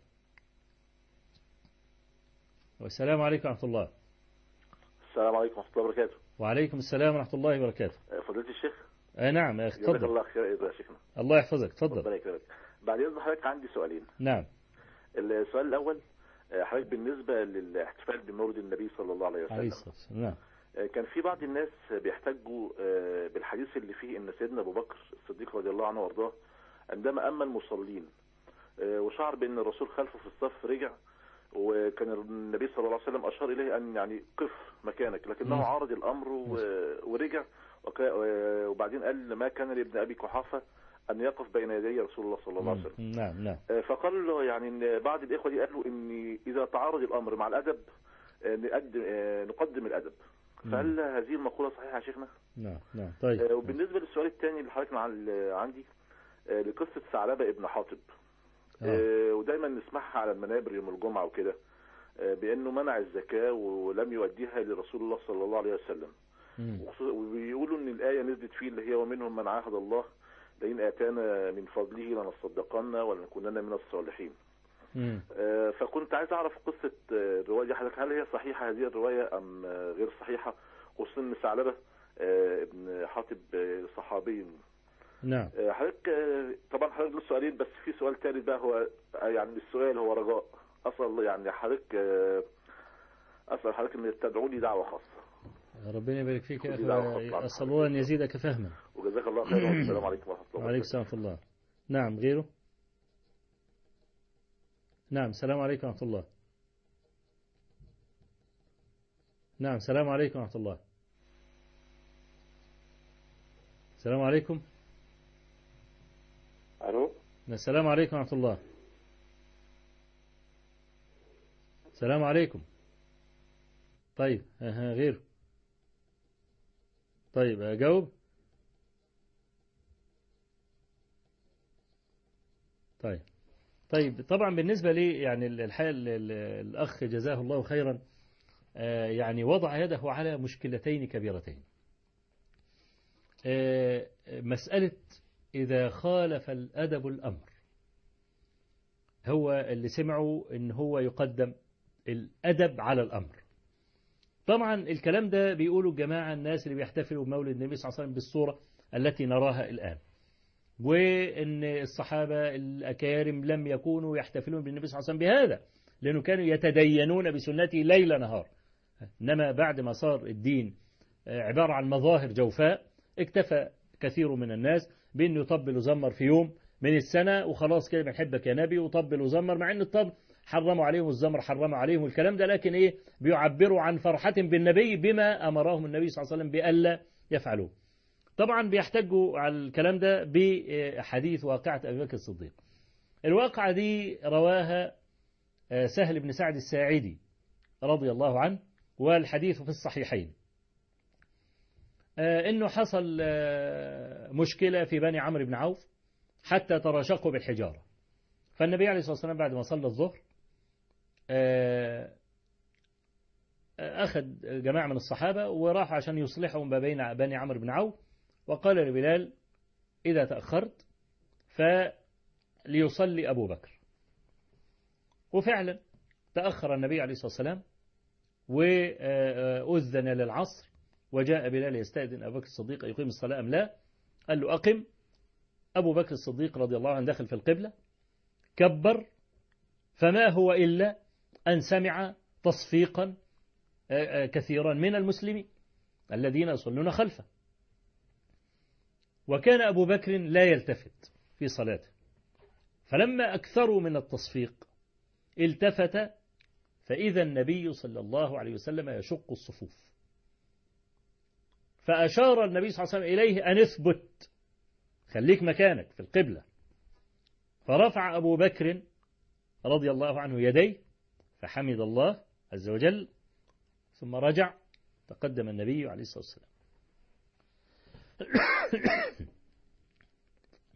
والسلام عليكم ورحمة الله. السلام عليكم ورحمة الله وبركاته. وعليكم السلام ورحمة الله وبركاته. فضيلة الشيخ؟ آه نعم يا أخي جزاك تفضل. الله خير يا شيخنا. الله يحفظك تفضل. ربنا يكرمك. بعد إذن حضرتك عندي سؤالين. نعم. السؤال الأول حضرتك بالنسبة للاحتفال بمولد النبي صلى الله عليه عليه وسلم الصلاة والسلام. نعم. كان في بعض الناس بيحتجوا بالحديث اللي فيه إن سيدنا أبو بكر الصديق رضي الله عنه وأرضاه عندما أما المصلين وشعر بأن الرسول خلفه في الصف رجع وكان النبي صلى الله عليه وسلم أشار إليه أن يعني قف مكانك لكنه مم. عارض الأمر و- ورجع وك- وبعدين قال ما كان لابن أبي قحافه أن يقف بين يدي رسول الله صلى الله عليه وسلم. نعم نعم. آه، فقال له يعني إن بعض الإخوة دي قالوا ان إذا تعارض الأمر مع الأدب آه، نقدم آه، نقدم الأدب. فهل هذه المقولة صحيحة يا شيخنا؟ نعم نعم. طيب. وبالنسبة للسؤال الثاني اللي حضرتك عندي لقصة ثعلبة ابن حاطب. آه. آه، ودايما نسمعها على المنابر يوم الجمعة وكده آه، بأنه منع الزكاة ولم يؤديها لرسول الله صلى الله عليه وسلم. وبيقولوا إن الآية نزلت فيه اللي هي ومنهم من عاهد الله لئن آتانا من فضله لنصدقن ولنكونن من الصالحين. آه، فكنت عايز أعرف قصة الروايه دي حضرتك. هل هي صحيحة هذه الرواية أم غير صحيحة؟ خصوصا إن ثعلبه آه، ابن حاطب صحابي نعم. آه، حضرتك آه، طبعا حضرتك له سؤالين بس في سؤال ثالث بقى هو آه، يعني السؤال هو رجاء. اصل يعني حضرتك اسال حضرتك ان تدعو لي دعوة خاصة. ربنا يبارك فيك يا خاصة. أسأل الله أن يزيدك فهما. وجزاك الله خيرا. والسلام عليكم ورحمة الله وعليكم السلام ورحمة الله. نعم غيره؟ نعم السلام عليكم ورحمة الله. نعم السلام عليكم ورحمة الله. السلام عليكم. ألو. السلام عليكم ورحمة الله. السلام عليكم. طيب ها غيره طيب أجاوب طيب. طيب طبعا بالنسبة لي يعني الحقيقة ال- ال- الأخ جزاه الله خيرا آه، يعني وضع يده على مشكلتين كبيرتين. آه، مسألة إذا خالف الأدب الأمر. هو اللي سمعوا إن هو يقدم الأدب على الأمر. طبعا الكلام ده بيقولوا الجماعة الناس اللي بيحتفلوا بمولد النبي صلى الله عليه وسلم بالصورة التي نراها الآن. وإن الصحابة الأكارم لم يكونوا يحتفلون بالنبي صلى الله عليه وسلم بهذا لأنه كانوا يتدينون بسنته ليل نهار. إنما بعد ما صار الدين عبارة عن مظاهر جوفاء اكتفى كثير من الناس. بأنه يطبل وزمر في يوم من السنة وخلاص كده بنحبك يا نبي وطبل وزمر مع أن الطبل حرموا عليهم الزمر حرموا عليهم الكلام ده لكن إيه؟ بيعبروا عن فرحة بالنبي بما أمرهم النبي صلى الله عليه وسلم بألا يفعلوه طبعا بيحتجوا على الكلام ده بحديث واقعة أبي بكر الصديق. الواقعة دي رواها سهل بن سعد الساعدي رضي الله عنه والحديث في الصحيحين. إنه حصل مشكلة في بني عمرو بن عوف حتى تراشقوا بالحجارة. فالنبي عليه الصلاة والسلام بعد ما صلى الظهر أخذ جماعة من الصحابة وراح عشان يصلحوا ما بين بني عمرو بن عوف وقال لبلال إذا تأخرت فليصلي أبو بكر. وفعلا تأخر النبي عليه الصلاة والسلام وأذن للعصر وجاء بلال يستأذن أبو بكر الصديق يقيم الصلاة أم لا؟ قال له أقم. أبو بكر الصديق رضي الله عنه دخل في القبلة كبر فما هو إلا أن سمع تصفيقا كثيرا من المسلمين الذين يصلون خلفه. وكان أبو بكر لا يلتفت في صلاته. فلما أكثروا من التصفيق التفت فإذا النبي صلى الله عليه وسلم يشق الصفوف. فأشار النبي صلى الله عليه وسلم إليه أن اثبت. خليك مكانك في القبلة. فرفع أبو بكر رضي الله عنه يديه فحمد الله عز وجل ثم رجع تقدم النبي عليه الصلاة والسلام.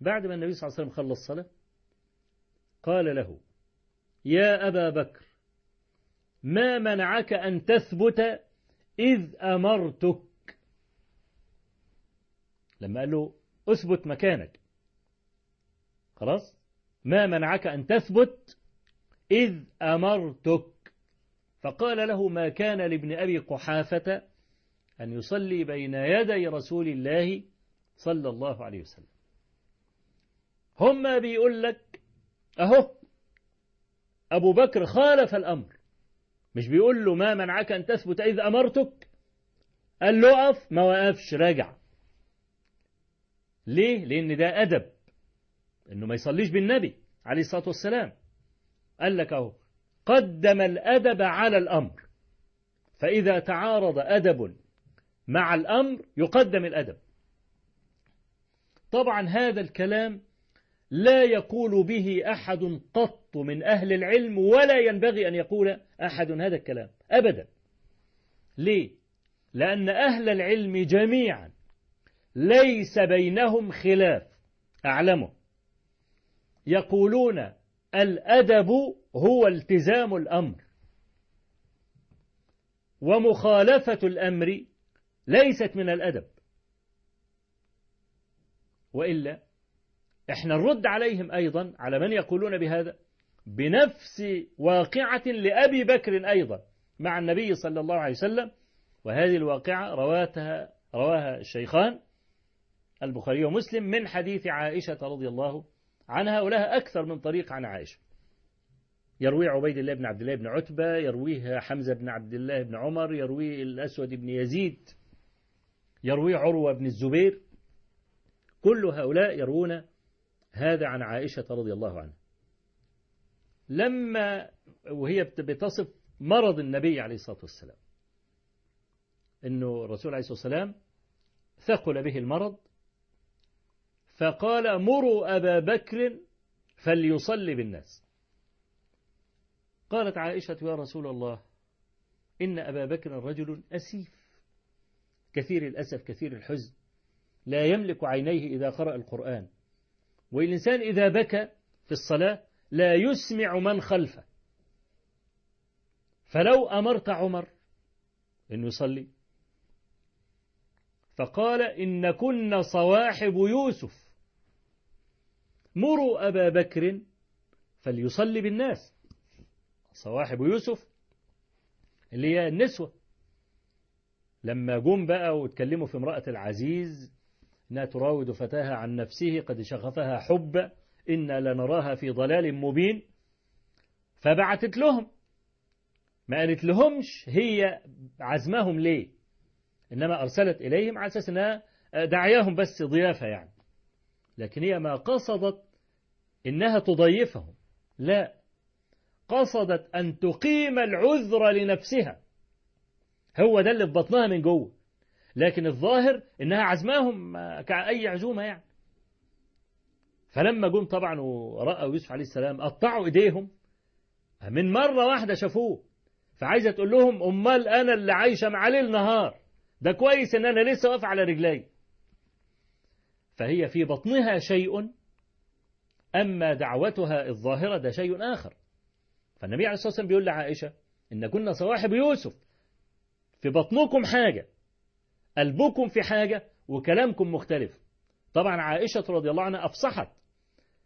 بعد ما النبي صلى الله عليه وسلم خلص الصلاة قال له يا أبا بكر ما منعك أن تثبت إذ أمرتك؟ لما قال له أثبت مكانك. خلاص؟ ما منعك أن تثبت إذ أمرتك. فقال له ما كان لابن أبي قحافة أن يصلي بين يدي رسول الله صلى الله عليه وسلم. هم بيقول لك؟ أهو أبو بكر خالف الأمر. مش بيقول له ما منعك أن تثبت إذ أمرتك؟ قال له أقف ما وقفش راجع. ليه؟ لأن ده أدب. إنه ما يصليش بالنبي عليه الصلاة والسلام. قال لك أهو قدم الأدب على الأمر. فإذا تعارض أدب مع الأمر يقدم الأدب. طبعا هذا الكلام لا يقول به أحد قط من أهل العلم ولا ينبغي أن يقول أحد هذا الكلام. أبدا. ليه؟ لأن أهل العلم جميعا ليس بينهم خلاف. أعلمه. يقولون الأدب هو التزام الأمر. ومخالفة الأمر ليست من الأدب. وإلا إحنا نرد عليهم أيضا على من يقولون بهذا؟ بنفس واقعة لأبي بكر أيضا مع النبي صلى الله عليه وسلم. وهذه الواقعة رواتها رواها الشيخان البخاري ومسلم من حديث عائشة رضي الله عنها ولها أكثر من طريق عن عائشة. يروي عبيد الله بن عبد الله بن عتبة يرويها حمزة بن عبد الله بن عمر يروي الأسود بن يزيد يروي عروة بن الزبير. كل هؤلاء يروون هذا عن عائشة رضي الله عنها. لما وهي بتصف مرض النبي عليه الصلاة والسلام أنه الرسول عليه الصلاة والسلام ثقل به المرض فقال مروا أبا بكر فليصلي بالناس. قالت عائشة يا رسول الله إن أبا بكر رجل أسيف كثير الأسف كثير الحزن لا يملك عينيه إذا قرأ القرآن. والإنسان إذا بكى في الصلاة لا يسمع من خلفه. فلو أمرت عمر أن يصلي فقال إن كن صواحب يوسف. مروا أبا بكر فليصلي بالناس. صواحب يوسف اللي هي النسوة. لما جم بقى واتكلموا في امرأة العزيز إنها تراود فتاها عن نفسه قد شغفها حب إنا لنراها في ضلال مبين. فبعتت لهم. ما قالت لهمش هي عزمهم ليه؟ إنما أرسلت إليهم على أساس أنها دعياهم بس ضيافة يعني. لكن هي ما قصدت إنها تضيفهم. لا قصدت أن تقيم العذر لنفسها. هو ده اللي في بطنها من جوه. لكن الظاهر إنها عزماهم كأي عزومة يعني. فلما جم طبعا ورأوا يوسف عليه السلام قطعوا إيديهم. من مرة واحدة شافوه فعايزة تقول لهم أمال أنا اللي عايشة مع ليل نهار ده كويس إن أنا لسه واقف على رجلي. فهي في بطنها شيء أما دعوتها الظاهرة ده شيء آخر. فالنبي عليه الصلاة والسلام بيقول لعائشة إن كنا صواحب يوسف في بطنكم حاجة قلبكم في حاجة وكلامكم مختلف. طبعا عائشة رضي الله عنها أفصحت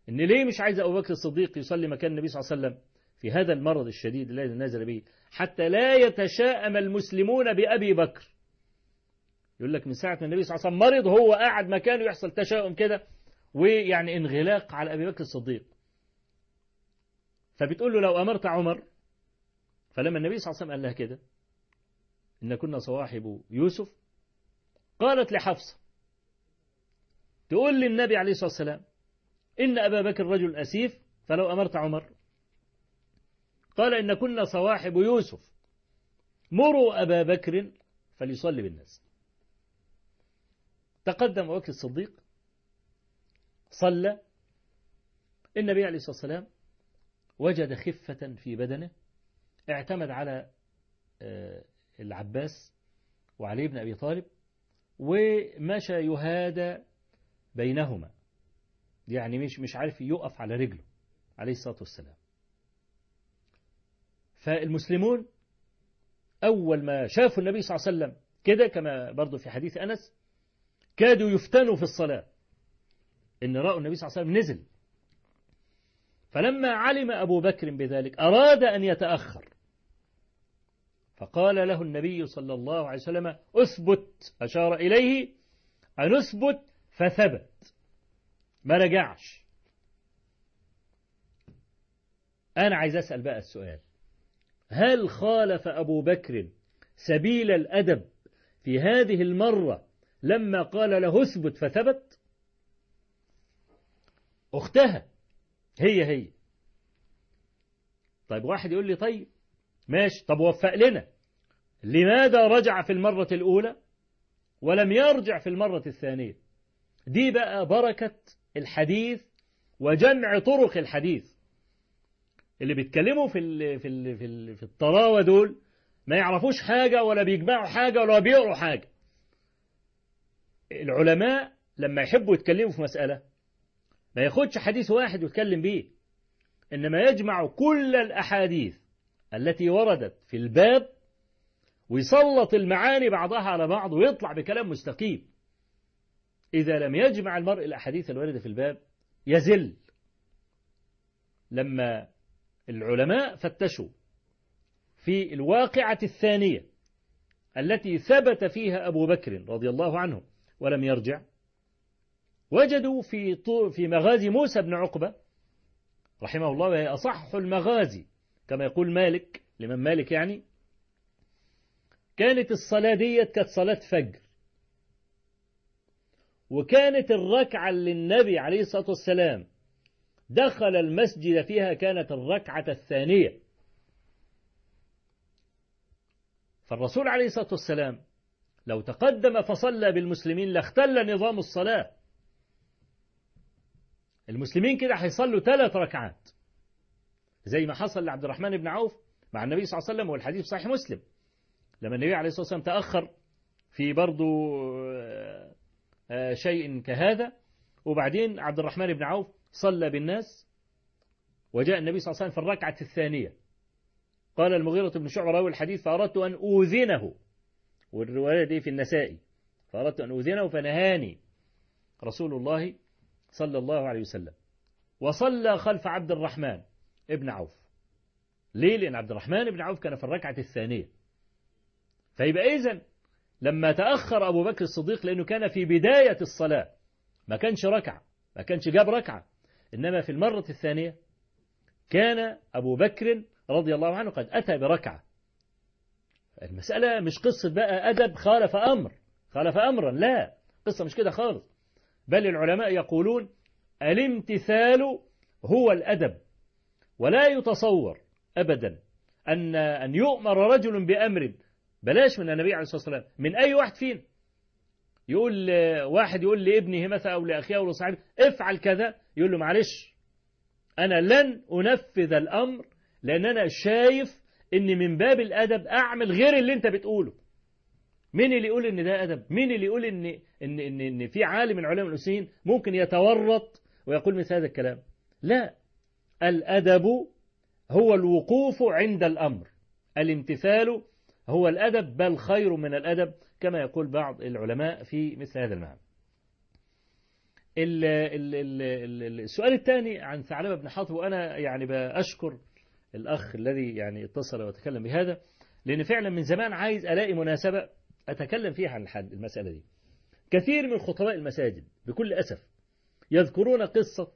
إن ليه مش عايز أبو بكر الصديق يصلي مكان النبي صلى الله عليه وسلم في هذا المرض الشديد الذي نزل به حتى لا يتشاءم المسلمون بأبي بكر. يقول لك من ساعة النبي صلى الله عليه وسلم مرض هو قاعد مكانه يحصل تشاؤم كده ويعني انغلاق على أبي بكر الصديق. فبتقول له لو أمرت عمر فلما النبي صلى الله عليه وسلم قال لها كده إن كنا صواحب يوسف قالت لحفصة تقول للنبي عليه الصلاة والسلام إن أبا بكر رجل أسيف فلو أمرت عمر. قال إن كنا صواحب يوسف مروا أبا بكر فليصلي بالناس. تقدم بكر الصديق صلى النبي عليه الصلاة والسلام وجد خفة في بدنه اعتمد على العباس وعلي بن أبي طالب ومشى يهادى بينهما. يعني مش مش عارف يقف على رجله عليه الصلاة والسلام. فالمسلمون أول ما شافوا النبي صلى الله عليه وسلم كده كما برضو في حديث أنس كادوا يفتنوا في الصلاة. إن رأوا النبي صلى الله عليه وسلم نزل. فلما علم أبو بكر بذلك أراد أن يتأخر. فقال له النبي صلى الله عليه وسلم أثبت. أشار إليه أن أثبت فثبت. ما رجعش أنا عايز أسأل بقى السؤال. هل خالف أبو بكر سبيل الأدب في هذه المرة لما قال له اثبت فثبت. أختها هي هي. طيب واحد يقول لي طيب ماشي. طب وفق لنا. لماذا رجع في المرة الأولى ولم يرجع في المرة الثانية؟ دي بقى بركة الحديث وجمع طرق الحديث. اللي بيتكلموا في ال في ال في, في الطراوة دول ما يعرفوش حاجة ولا بيجمعوا حاجة ولا بيقروا حاجة. العلماء لما يحبوا يتكلموا في مسألة ما ياخدش حديث واحد ويتكلم بيه. إنما يجمع كل الأحاديث التي وردت في الباب ويسلط المعاني بعضها على بعض ويطلع بكلام مستقيم. إذا لم يجمع المرء الأحاديث الواردة في الباب يزل. لما العلماء فتشوا في الواقعة الثانية التي ثبت فيها أبو بكر رضي الله عنه ولم يرجع. وجدوا في في مغازي موسى بن عقبة رحمه الله وهي أصح المغازي كما يقول مالك لمن مالك يعني كانت الصلاة ديت كانت صلاة فجر. وكانت الركعة اللي النبي عليه الصلاة والسلام دخل المسجد فيها كانت الركعة الثانية. فالرسول عليه الصلاة والسلام لو تقدم فصلى بالمسلمين لاختل نظام الصلاة. المسلمين كده هيصلوا ثلاث ركعات. زي ما حصل لعبد الرحمن بن عوف مع النبي صلى الله عليه وسلم والحديث صحيح مسلم. لما النبي عليه الصلاة والسلام تأخر في برضو شيء كهذا وبعدين عبد الرحمن بن عوف صلى بالناس وجاء النبي صلى الله عليه وسلم في الركعة الثانية. قال المغيرة بن شعبة راوي الحديث فأردت أن أوذنه. والرواية دي في النسائي. فأردت أن أوذنه فنهاني رسول الله صلى الله عليه وسلم. وصلى خلف عبد الرحمن ابن عوف. ليه؟ لأن عبد الرحمن بن عوف كان في الركعة الثانية. فيبقى إذن لما تأخر أبو بكر الصديق لأنه كان في بداية الصلاة. ما كانش ركعة ما كانش جاب ركعة. إنما في المرة الثانية كان أبو بكر رضي الله عنه قد أتى بركعة. المسألة مش قصة بقى أدب خالف أمر خالف أمرا لا قصة مش كده خالص. بل العلماء يقولون الامتثال هو الأدب ولا يتصور أبدا أن أن يؤمر رجل بأمر بلاش من النبي عليه الصلاة والسلام من أي واحد فينا. يقول واحد يقول لابنه مثلا أو لأخيه أو لصاحبه افعل كذا يقول له معلش أنا لن أنفذ الأمر لأن أنا شايف إن من باب الأدب أعمل غير اللي أنت بتقوله. مين اللي يقول إن ده أدب؟ مين اللي يقول إن إن إن, إن في عالم من علماء المسلمين ممكن يتورط ويقول مثل هذا الكلام؟ لا. الأدب هو الوقوف عند الأمر. الامتثال هو الأدب بل خير من الأدب كما يقول بعض العلماء في مثل هذا المعنى. السؤال الثاني عن ثعلبة بن حاطب وأنا يعني بأشكر الأخ الذي يعني اتصل وتكلم بهذا لأن فعلا من زمان عايز ألاقي مناسبة أتكلم فيها عن الحد المسألة دي. كثير من خطباء المساجد بكل أسف يذكرون قصة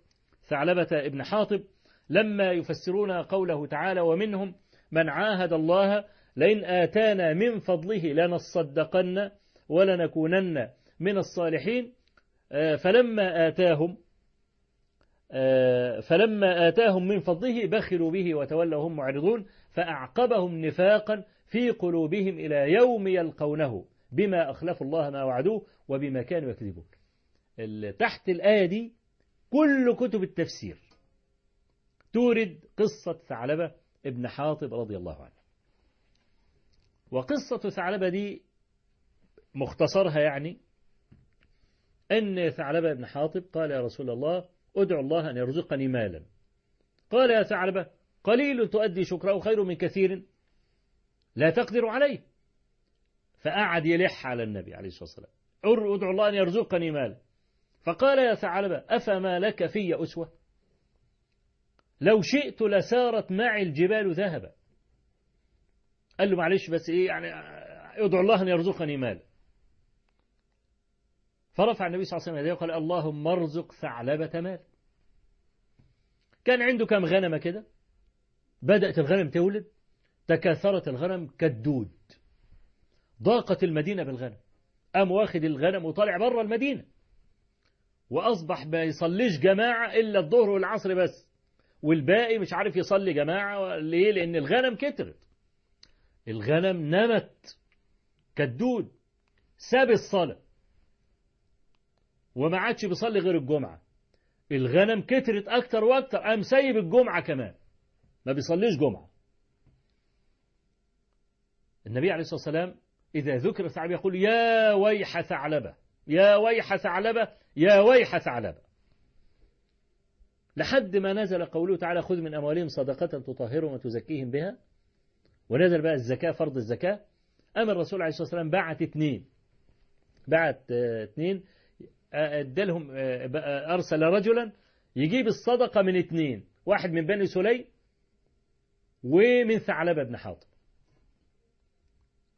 ثعلبة ابن حاطب لما يفسرون قوله تعالى ومنهم من عاهد الله لئن آتانا من فضله لنصدقن ولنكونن من الصالحين. فلما آتاهم فلما آتاهم من فضله بخلوا به وتولوا هم معرضون فأعقبهم نفاقا في قلوبهم إلى يوم يلقونه بما أخلفوا الله ما وعدوه وبما كانوا يكذبون. تحت الآية دي كل كتب التفسير تورد قصة ثعلبة ابن حاطب رضي الله عنه. وقصة ثعلبة دي مختصرها يعني أن ثعلبة بن حاطب قال يا رسول الله ادعو الله أن يرزقني مالا. قال يا ثعلبة قليل تؤدي شكره خير من كثير. لا تقدر عليه. فقعد يلح على النبي عليه الصلاة والسلام. ادعو الله أن يرزقني مالا. فقال يا ثعلبة أفما لك في أسوة؟ لو شئت لسارت معي الجبال ذهبا. قال له معلش بس إيه يعني ادعو الله أن يرزقني مال فرفع النبي صلى الله عليه وسلم يديه وقال اللهم ارزق ثعلبة مال كان عنده كم غنمة كده؟ بدأت الغنم تولد تكاثرت الغنم كالدود. ضاقت المدينة بالغنم. قام واخد الغنم وطالع بره المدينة. وأصبح ما يصليش جماعة إلا الظهر والعصر بس. والباقي مش عارف يصلي جماعة ليه؟ لأن الغنم كترت. الغنم نمت كالدود. ساب الصلاة. وما عادش بيصلي غير الجمعة. الغنم كترت أكتر وأكتر. قام سايب الجمعة كمان. ما بيصليش جمعة. النبي عليه الصلاة والسلام إذا ذكر ثعلبة يقول يا ويح ثعلبة. يا ويح ثعلبة. يا ويح ثعلبة. لحد ما نزل قوله تعالى خذ من أموالهم صدقة تطهرهم وتزكيهم بها. ونزل بقى الزكاة فرض الزكاة. أما الرسول عليه الصلاة والسلام بعت اثنين. بعت اثنين. ادالهم أرسل رجلا يجيب الصدقة من اثنين واحد من بني سليم ومن ثعلبة بن حاطب.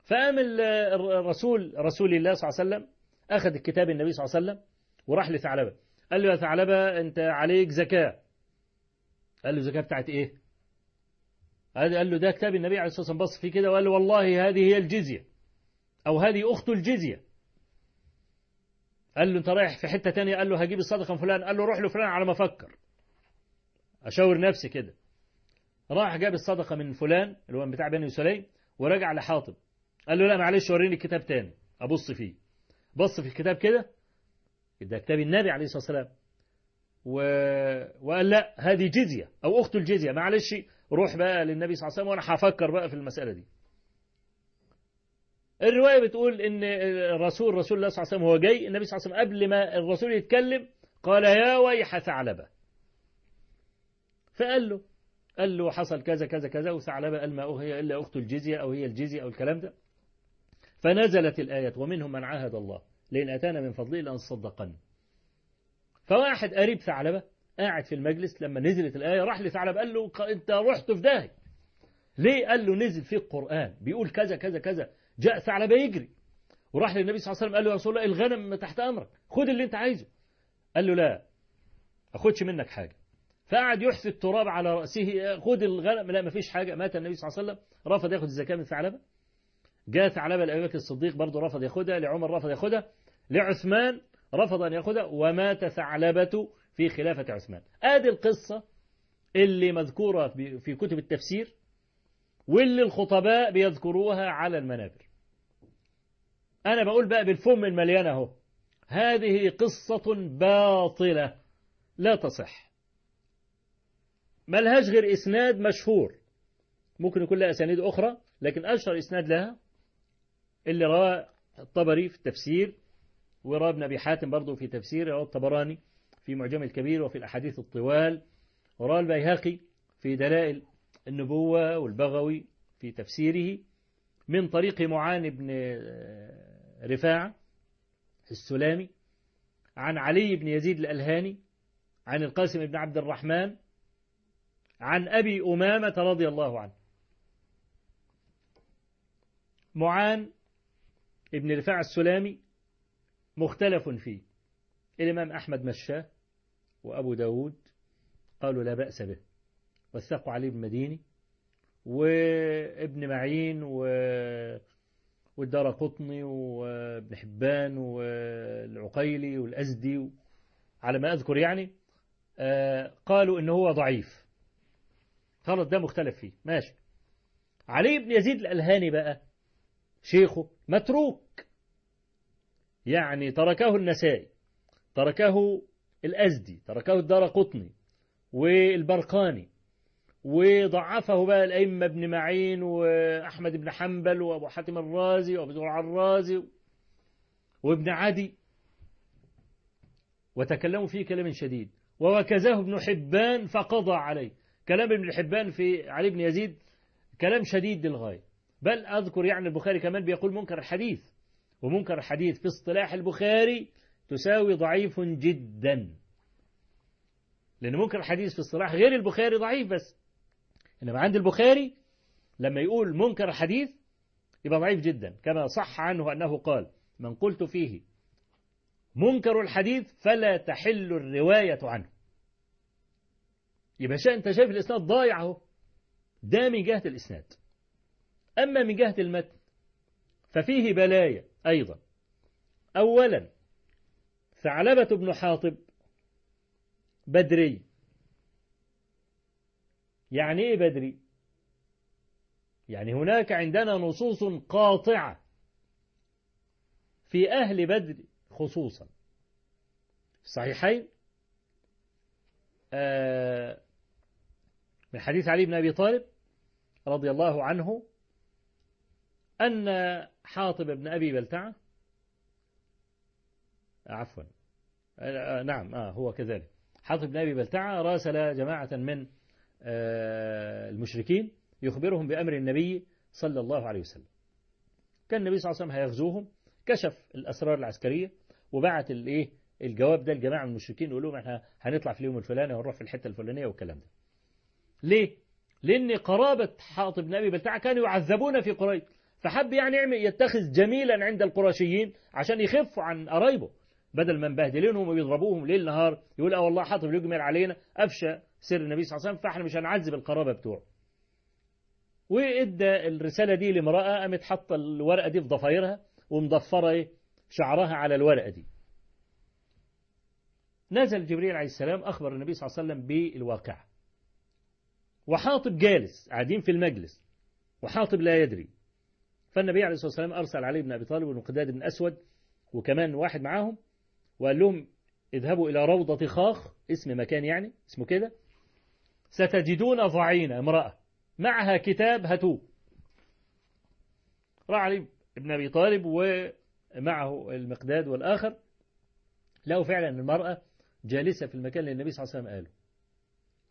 فقام الرسول رسول الله صلى الله عليه وسلم أخذ الكتاب النبي صلى الله عليه وسلم وراح لثعلبة. قال له يا ثعلبة أنت عليك زكاة. قال له زكاة بتاعت إيه؟ قال له ده كتاب النبي عليه الصلاة والسلام بص فيه كده. وقال له والله هذه هي الجزية أو هذه أخت الجزية. قال له أنت رايح في حتة تانية؟ قال له هجيب الصدقة من فلان. قال له روح لفلان على ما أفكر. أشاور نفسي كده. راح جاب الصدقة من فلان اللي هو بتاع بني سليم ورجع لحاطب. قال له لا معلش وريني الكتاب تاني أبص فيه. بص في الكتاب كده ده كتاب النبي عليه الصلاة والسلام. و... وقال لا هذه جزية أو أخت الجزية معلش روح بقى للنبي صلى الله عليه وسلم وأنا هفكر بقى في المسألة دي. الرواية بتقول إن الرسول رسول الله صلى الله عليه وسلم هو جاي النبي صلى الله عليه وسلم قبل ما الرسول يتكلم قال يا ويح ثعلبة. فقال له قال له حصل كذا كذا كذا وثعلبة قال ما هي إلا أخت الجزية أو هي الجزية أو الكلام ده. فنزلت الآية ومنهم من عاهد الله. لئن أتانا من فضله لنصدقن. فواحد قريب ثعلبة قاعد في المجلس لما نزلت الآية راح لثعلبة قال له أنت رحت في داهية. ليه؟ قال له نزل في القرآن. بيقول كذا كذا كذا. جاء ثعلبة يجري. وراح للنبي صلى الله عليه وسلم قال له يا رسول الله الغنم تحت أمرك. خد اللي أنت عايزه. قال له لا أخدش منك حاجة. فقعد يحثي التراب على رأسه خد الغنم. لا ما فيش حاجة. مات النبي صلى الله عليه وسلم. رفض ياخد الزكاة من ثعلبة. جاء ثعلبة لأبي بكر الصديق برضه رفض ياخدها. لعمر رفض ياخدها. لعثمان رفض أن ياخدها. ومات ثعلبة في خلافة عثمان. آدي القصة اللي مذكورة في كتب التفسير واللي الخطباء بيذكروها على المنابر. أنا بقول بقى بالفم المليان أهو. هذه قصة باطلة لا تصح. ملهاش غير إسناد مشهور. ممكن يكون لها أسانيد أخرى لكن أشهر إسناد لها اللي رواه الطبري في التفسير وروى ابن أبي حاتم برضه في تفسير رواه الطبراني في معجم الكبير وفي الأحاديث الطوال وروى البيهقي في دلائل النبوة والبغوي في تفسيره من طريق معان بن رفاعة السلامي عن علي بن يزيد الألهاني عن القاسم بن عبد الرحمن عن أبي أمامة رضي الله عنه. معان ابن رفاعة السلامي مختلف فيه. الإمام أحمد مشاه وأبو داود قالوا لا بأس به وثقوا علي بن مديني وابن معين و والدار قطني وابن حبان والعقيلي والأزدي على ما أذكر يعني قالوا إنه هو ضعيف. خلاص ده مختلف فيه. ماشي. علي بن يزيد الألهاني بقى شيخه متروك. يعني تركه النسائي تركه الأزدي تركه الدار قطني والبرقاني. وضعفه بقى الأئمة ابن معين وأحمد بن حنبل وأبو حاتم الرازي وأبو زرع الرازي وابن عدي. وتكلموا فيه كلام شديد. ووكزه ابن حبان فقضى عليه. كلام ابن حبان في علي بن يزيد كلام شديد للغاية. بل أذكر يعني البخاري كمان بيقول منكر الحديث. ومنكر الحديث في اصطلاح البخاري تساوي ضعيف جدا. لأن منكر الحديث في اصطلاح غير البخاري ضعيف بس. إنما عند البخاري لما يقول منكر الحديث يبقى ضعيف جدا كما صح عنه أنه قال من قلت فيه منكر الحديث فلا تحل الرواية عنه. يبقى شاء أنت شايف الإسناد ضايع أهو. ده من جهة الإسناد. أما من جهة المتن ففيه بلايا أيضا. أولا ثعلبة بن حاطب بدري يعني إيه بدري؟ يعني هناك عندنا نصوص قاطعة في أهل بدر خصوصا. الصحيحين آه من حديث علي بن أبي طالب رضي الله عنه أن حاطب بن أبي بلتعة عفوا آه نعم آه هو كذلك حاطب بن أبي بلتعة راسل جماعة من آه المشركين يخبرهم بأمر النبي صلى الله عليه وسلم. كان النبي صلى الله عليه وسلم هيغزوهم كشف الأسرار العسكرية وبعت الايه الجواب ده لجماعة المشركين يقول لهم إحنا هنطلع في اليوم الفلاني وهنروح في الحتة الفلانية والكلام ده. ليه؟ لأن قرابة حاطب بن أبي بلتعة كانوا يعذبون في قريش. فحب يعني يتخذ جميلا عند القرشيين عشان يخفوا عن قرايبه بدل ما مبهدلينهم وبيضربوهم ليل نهار يقول آه والله حاطب يجمل علينا أفشى. سر النبي صلى الله عليه وسلم فاحنا مش هنعذب القرابة بتوعه وادى الرسالة دي لامرأة قامت حاطة الورقة دي في ضفايرها ومضفرة إيه؟ شعرها على الورقة دي. نزل جبريل عليه السلام أخبر النبي صلى الله عليه وسلم بالواقعة. وحاطب جالس قاعدين في المجلس وحاطب لا يدري. فالنبي عليه الصلاة والسلام أرسل علي بن أبي طالب والمقداد بن أسود وكمان واحد معاهم وقال لهم اذهبوا إلى روضة خاخ اسم مكان يعني اسمه كده. ستجدون ضعينة امرأة. معها كتاب هاتوه. راح علي بن أبي طالب ومعه المقداد والآخر. لقوا فعلا المرأة جالسة في المكان اللي النبي صلى الله عليه وسلم قاله.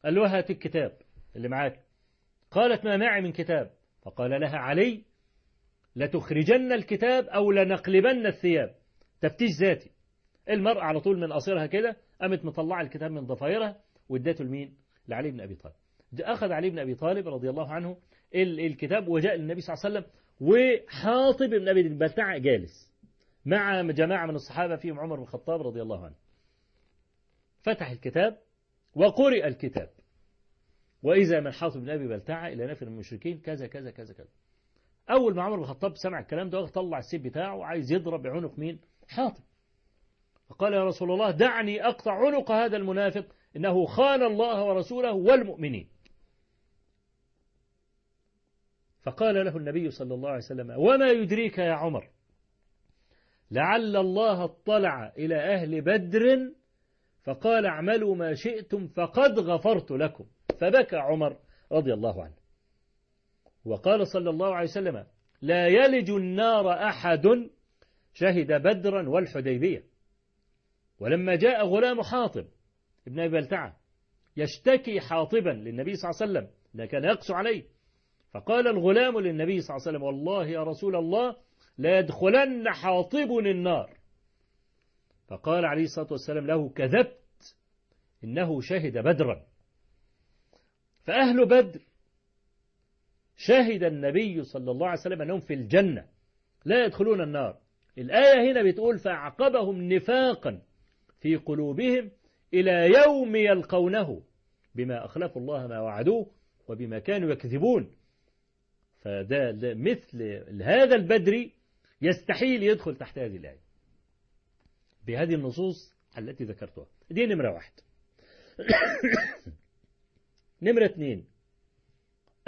قال له هات الكتاب اللي معاك. قالت ما معي من كتاب. فقال لها علي لتخرجن الكتاب أو لنقلبن الثياب. تفتيش ذاتي. المرأة على طول من قصيرها كده قامت مطلعة الكتاب من ضفايرها وادته لمين؟ لعلي بن أبي طالب. أخذ علي بن أبي طالب رضي الله عنه الكتاب وجاء للنبي صلى الله عليه وسلم وحاطب بن أبي بلتع جالس مع جماعة من الصحابة فيهم عمر بن الخطاب رضي الله عنه. فتح الكتاب وقرئ الكتاب. وإذا من حاطب بن أبي بلتعة إلى نفر المشركين كذا كذا كذا كذا. أول ما عمر بن الخطاب سمع الكلام ده طلع السيف بتاعه وعايز يضرب بعنق مين؟ حاطب. فقال يا رسول الله دعني أقطع عنق هذا المنافق إنه خان الله ورسوله والمؤمنين. فقال له النبي صلى الله عليه وسلم وما يدريك يا عمر؟ لعل الله اطلع إلى أهل بدر فقال اعملوا ما شئتم فقد غفرت لكم. فبكى عمر رضي الله عنه. وقال صلى الله عليه وسلم لا يلج النار أحد شهد بدرا والحديبية. ولما جاء غلام حاطب ابن أبي بلتعة يشتكي حاطبا للنبي صلى الله عليه وسلم كان يقسو عليه. فقال الغلام للنبي صلى الله عليه وسلم والله يا رسول الله لا يدخلن حاطب النار. فقال عليه الصلاة والسلام له كذبت إنه شهد بدرا. فأهل بدر شهد النبي صلى الله عليه وسلم أنهم في الجنة لا يدخلون النار. الآية هنا بتقول فأعقبهم نفاقا في قلوبهم إلى يوم يلقونه بما أخلفوا الله ما وعدوه وبما كانوا يكذبون. فده مثل هذا البدري يستحيل يدخل تحت هذه الآية. بهذه النصوص التي ذكرتها. دي نمرة واحد. نمرة اثنين.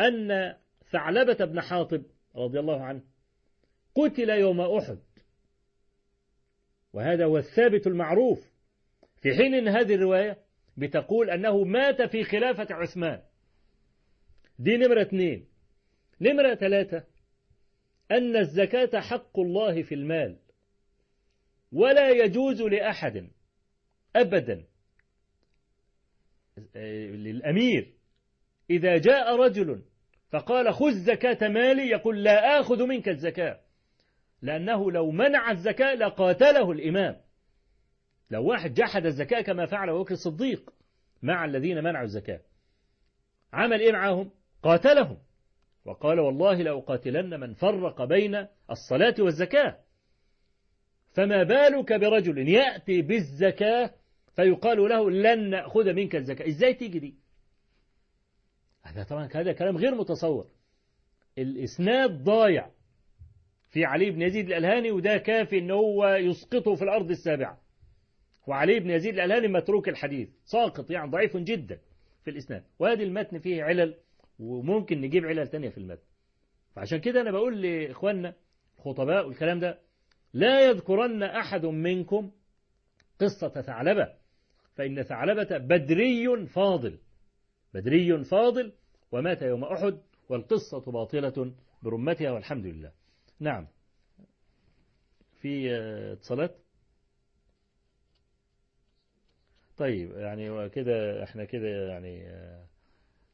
أن ثعلبة بن حاطب رضي الله عنه قتل يوم أحد. وهذا هو الثابت المعروف. في حين أن هذه الرواية بتقول أنه مات في خلافة عثمان. دي نمرة اثنين نمرة ثلاثة أن الزكاة حق الله في المال. ولا يجوز لأحد. أبدا. للأمير. إذا جاء رجل فقال خذ زكاة مالي يقول لا آخذ منك الزكاة. لأنه لو منع الزكاة لقاتله الإمام. لو واحد جحد الزكاة كما فعل بكر الصديق مع الذين منعوا الزكاة عمل إيه معهم قاتلهم. وقال والله لأقاتلن من فرق بين الصلاة والزكاة. فما بالك برجل يأتي بالزكاة فيقال له لن نأخذ منك الزكاة؟ إزاي تيجي دي؟ هذا طبعا هذا كلام غير متصور. الإسناد ضايع في علي بن يزيد الألهاني وده كافي إن هو يسقطه في الأرض السابعة. وعلي بن يزيد الألهاني متروك الحديث. ساقط يعني ضعيف جدا في الإسناد. وهذه المتن فيه علل وممكن نجيب علل تانية في المتن. فعشان كده أنا بقول لإخواننا الخطباء والكلام ده لا يذكرن أحد منكم قصة ثعلبة فإن ثعلبة بدري فاضل. بدري فاضل ومات يوم أحد والقصة باطلة برمتها والحمد لله. نعم. في اتصالات؟ طيب يعني كده إحنا كده يعني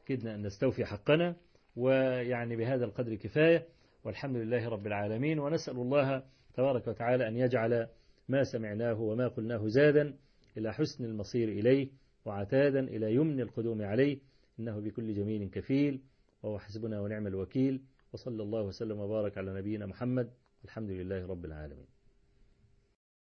كده نستوفي حقنا ويعني بهذا القدر كفاية والحمد لله رب العالمين ونسأل الله تبارك وتعالى أن يجعل ما سمعناه وما قلناه زادا إلى حسن المصير إليه وعتادا إلى يمن القدوم عليه إنه بكل جميل كفيل وهو حسبنا ونعم الوكيل وصلى الله وسلم وبارك على نبينا محمد الحمد لله رب العالمين.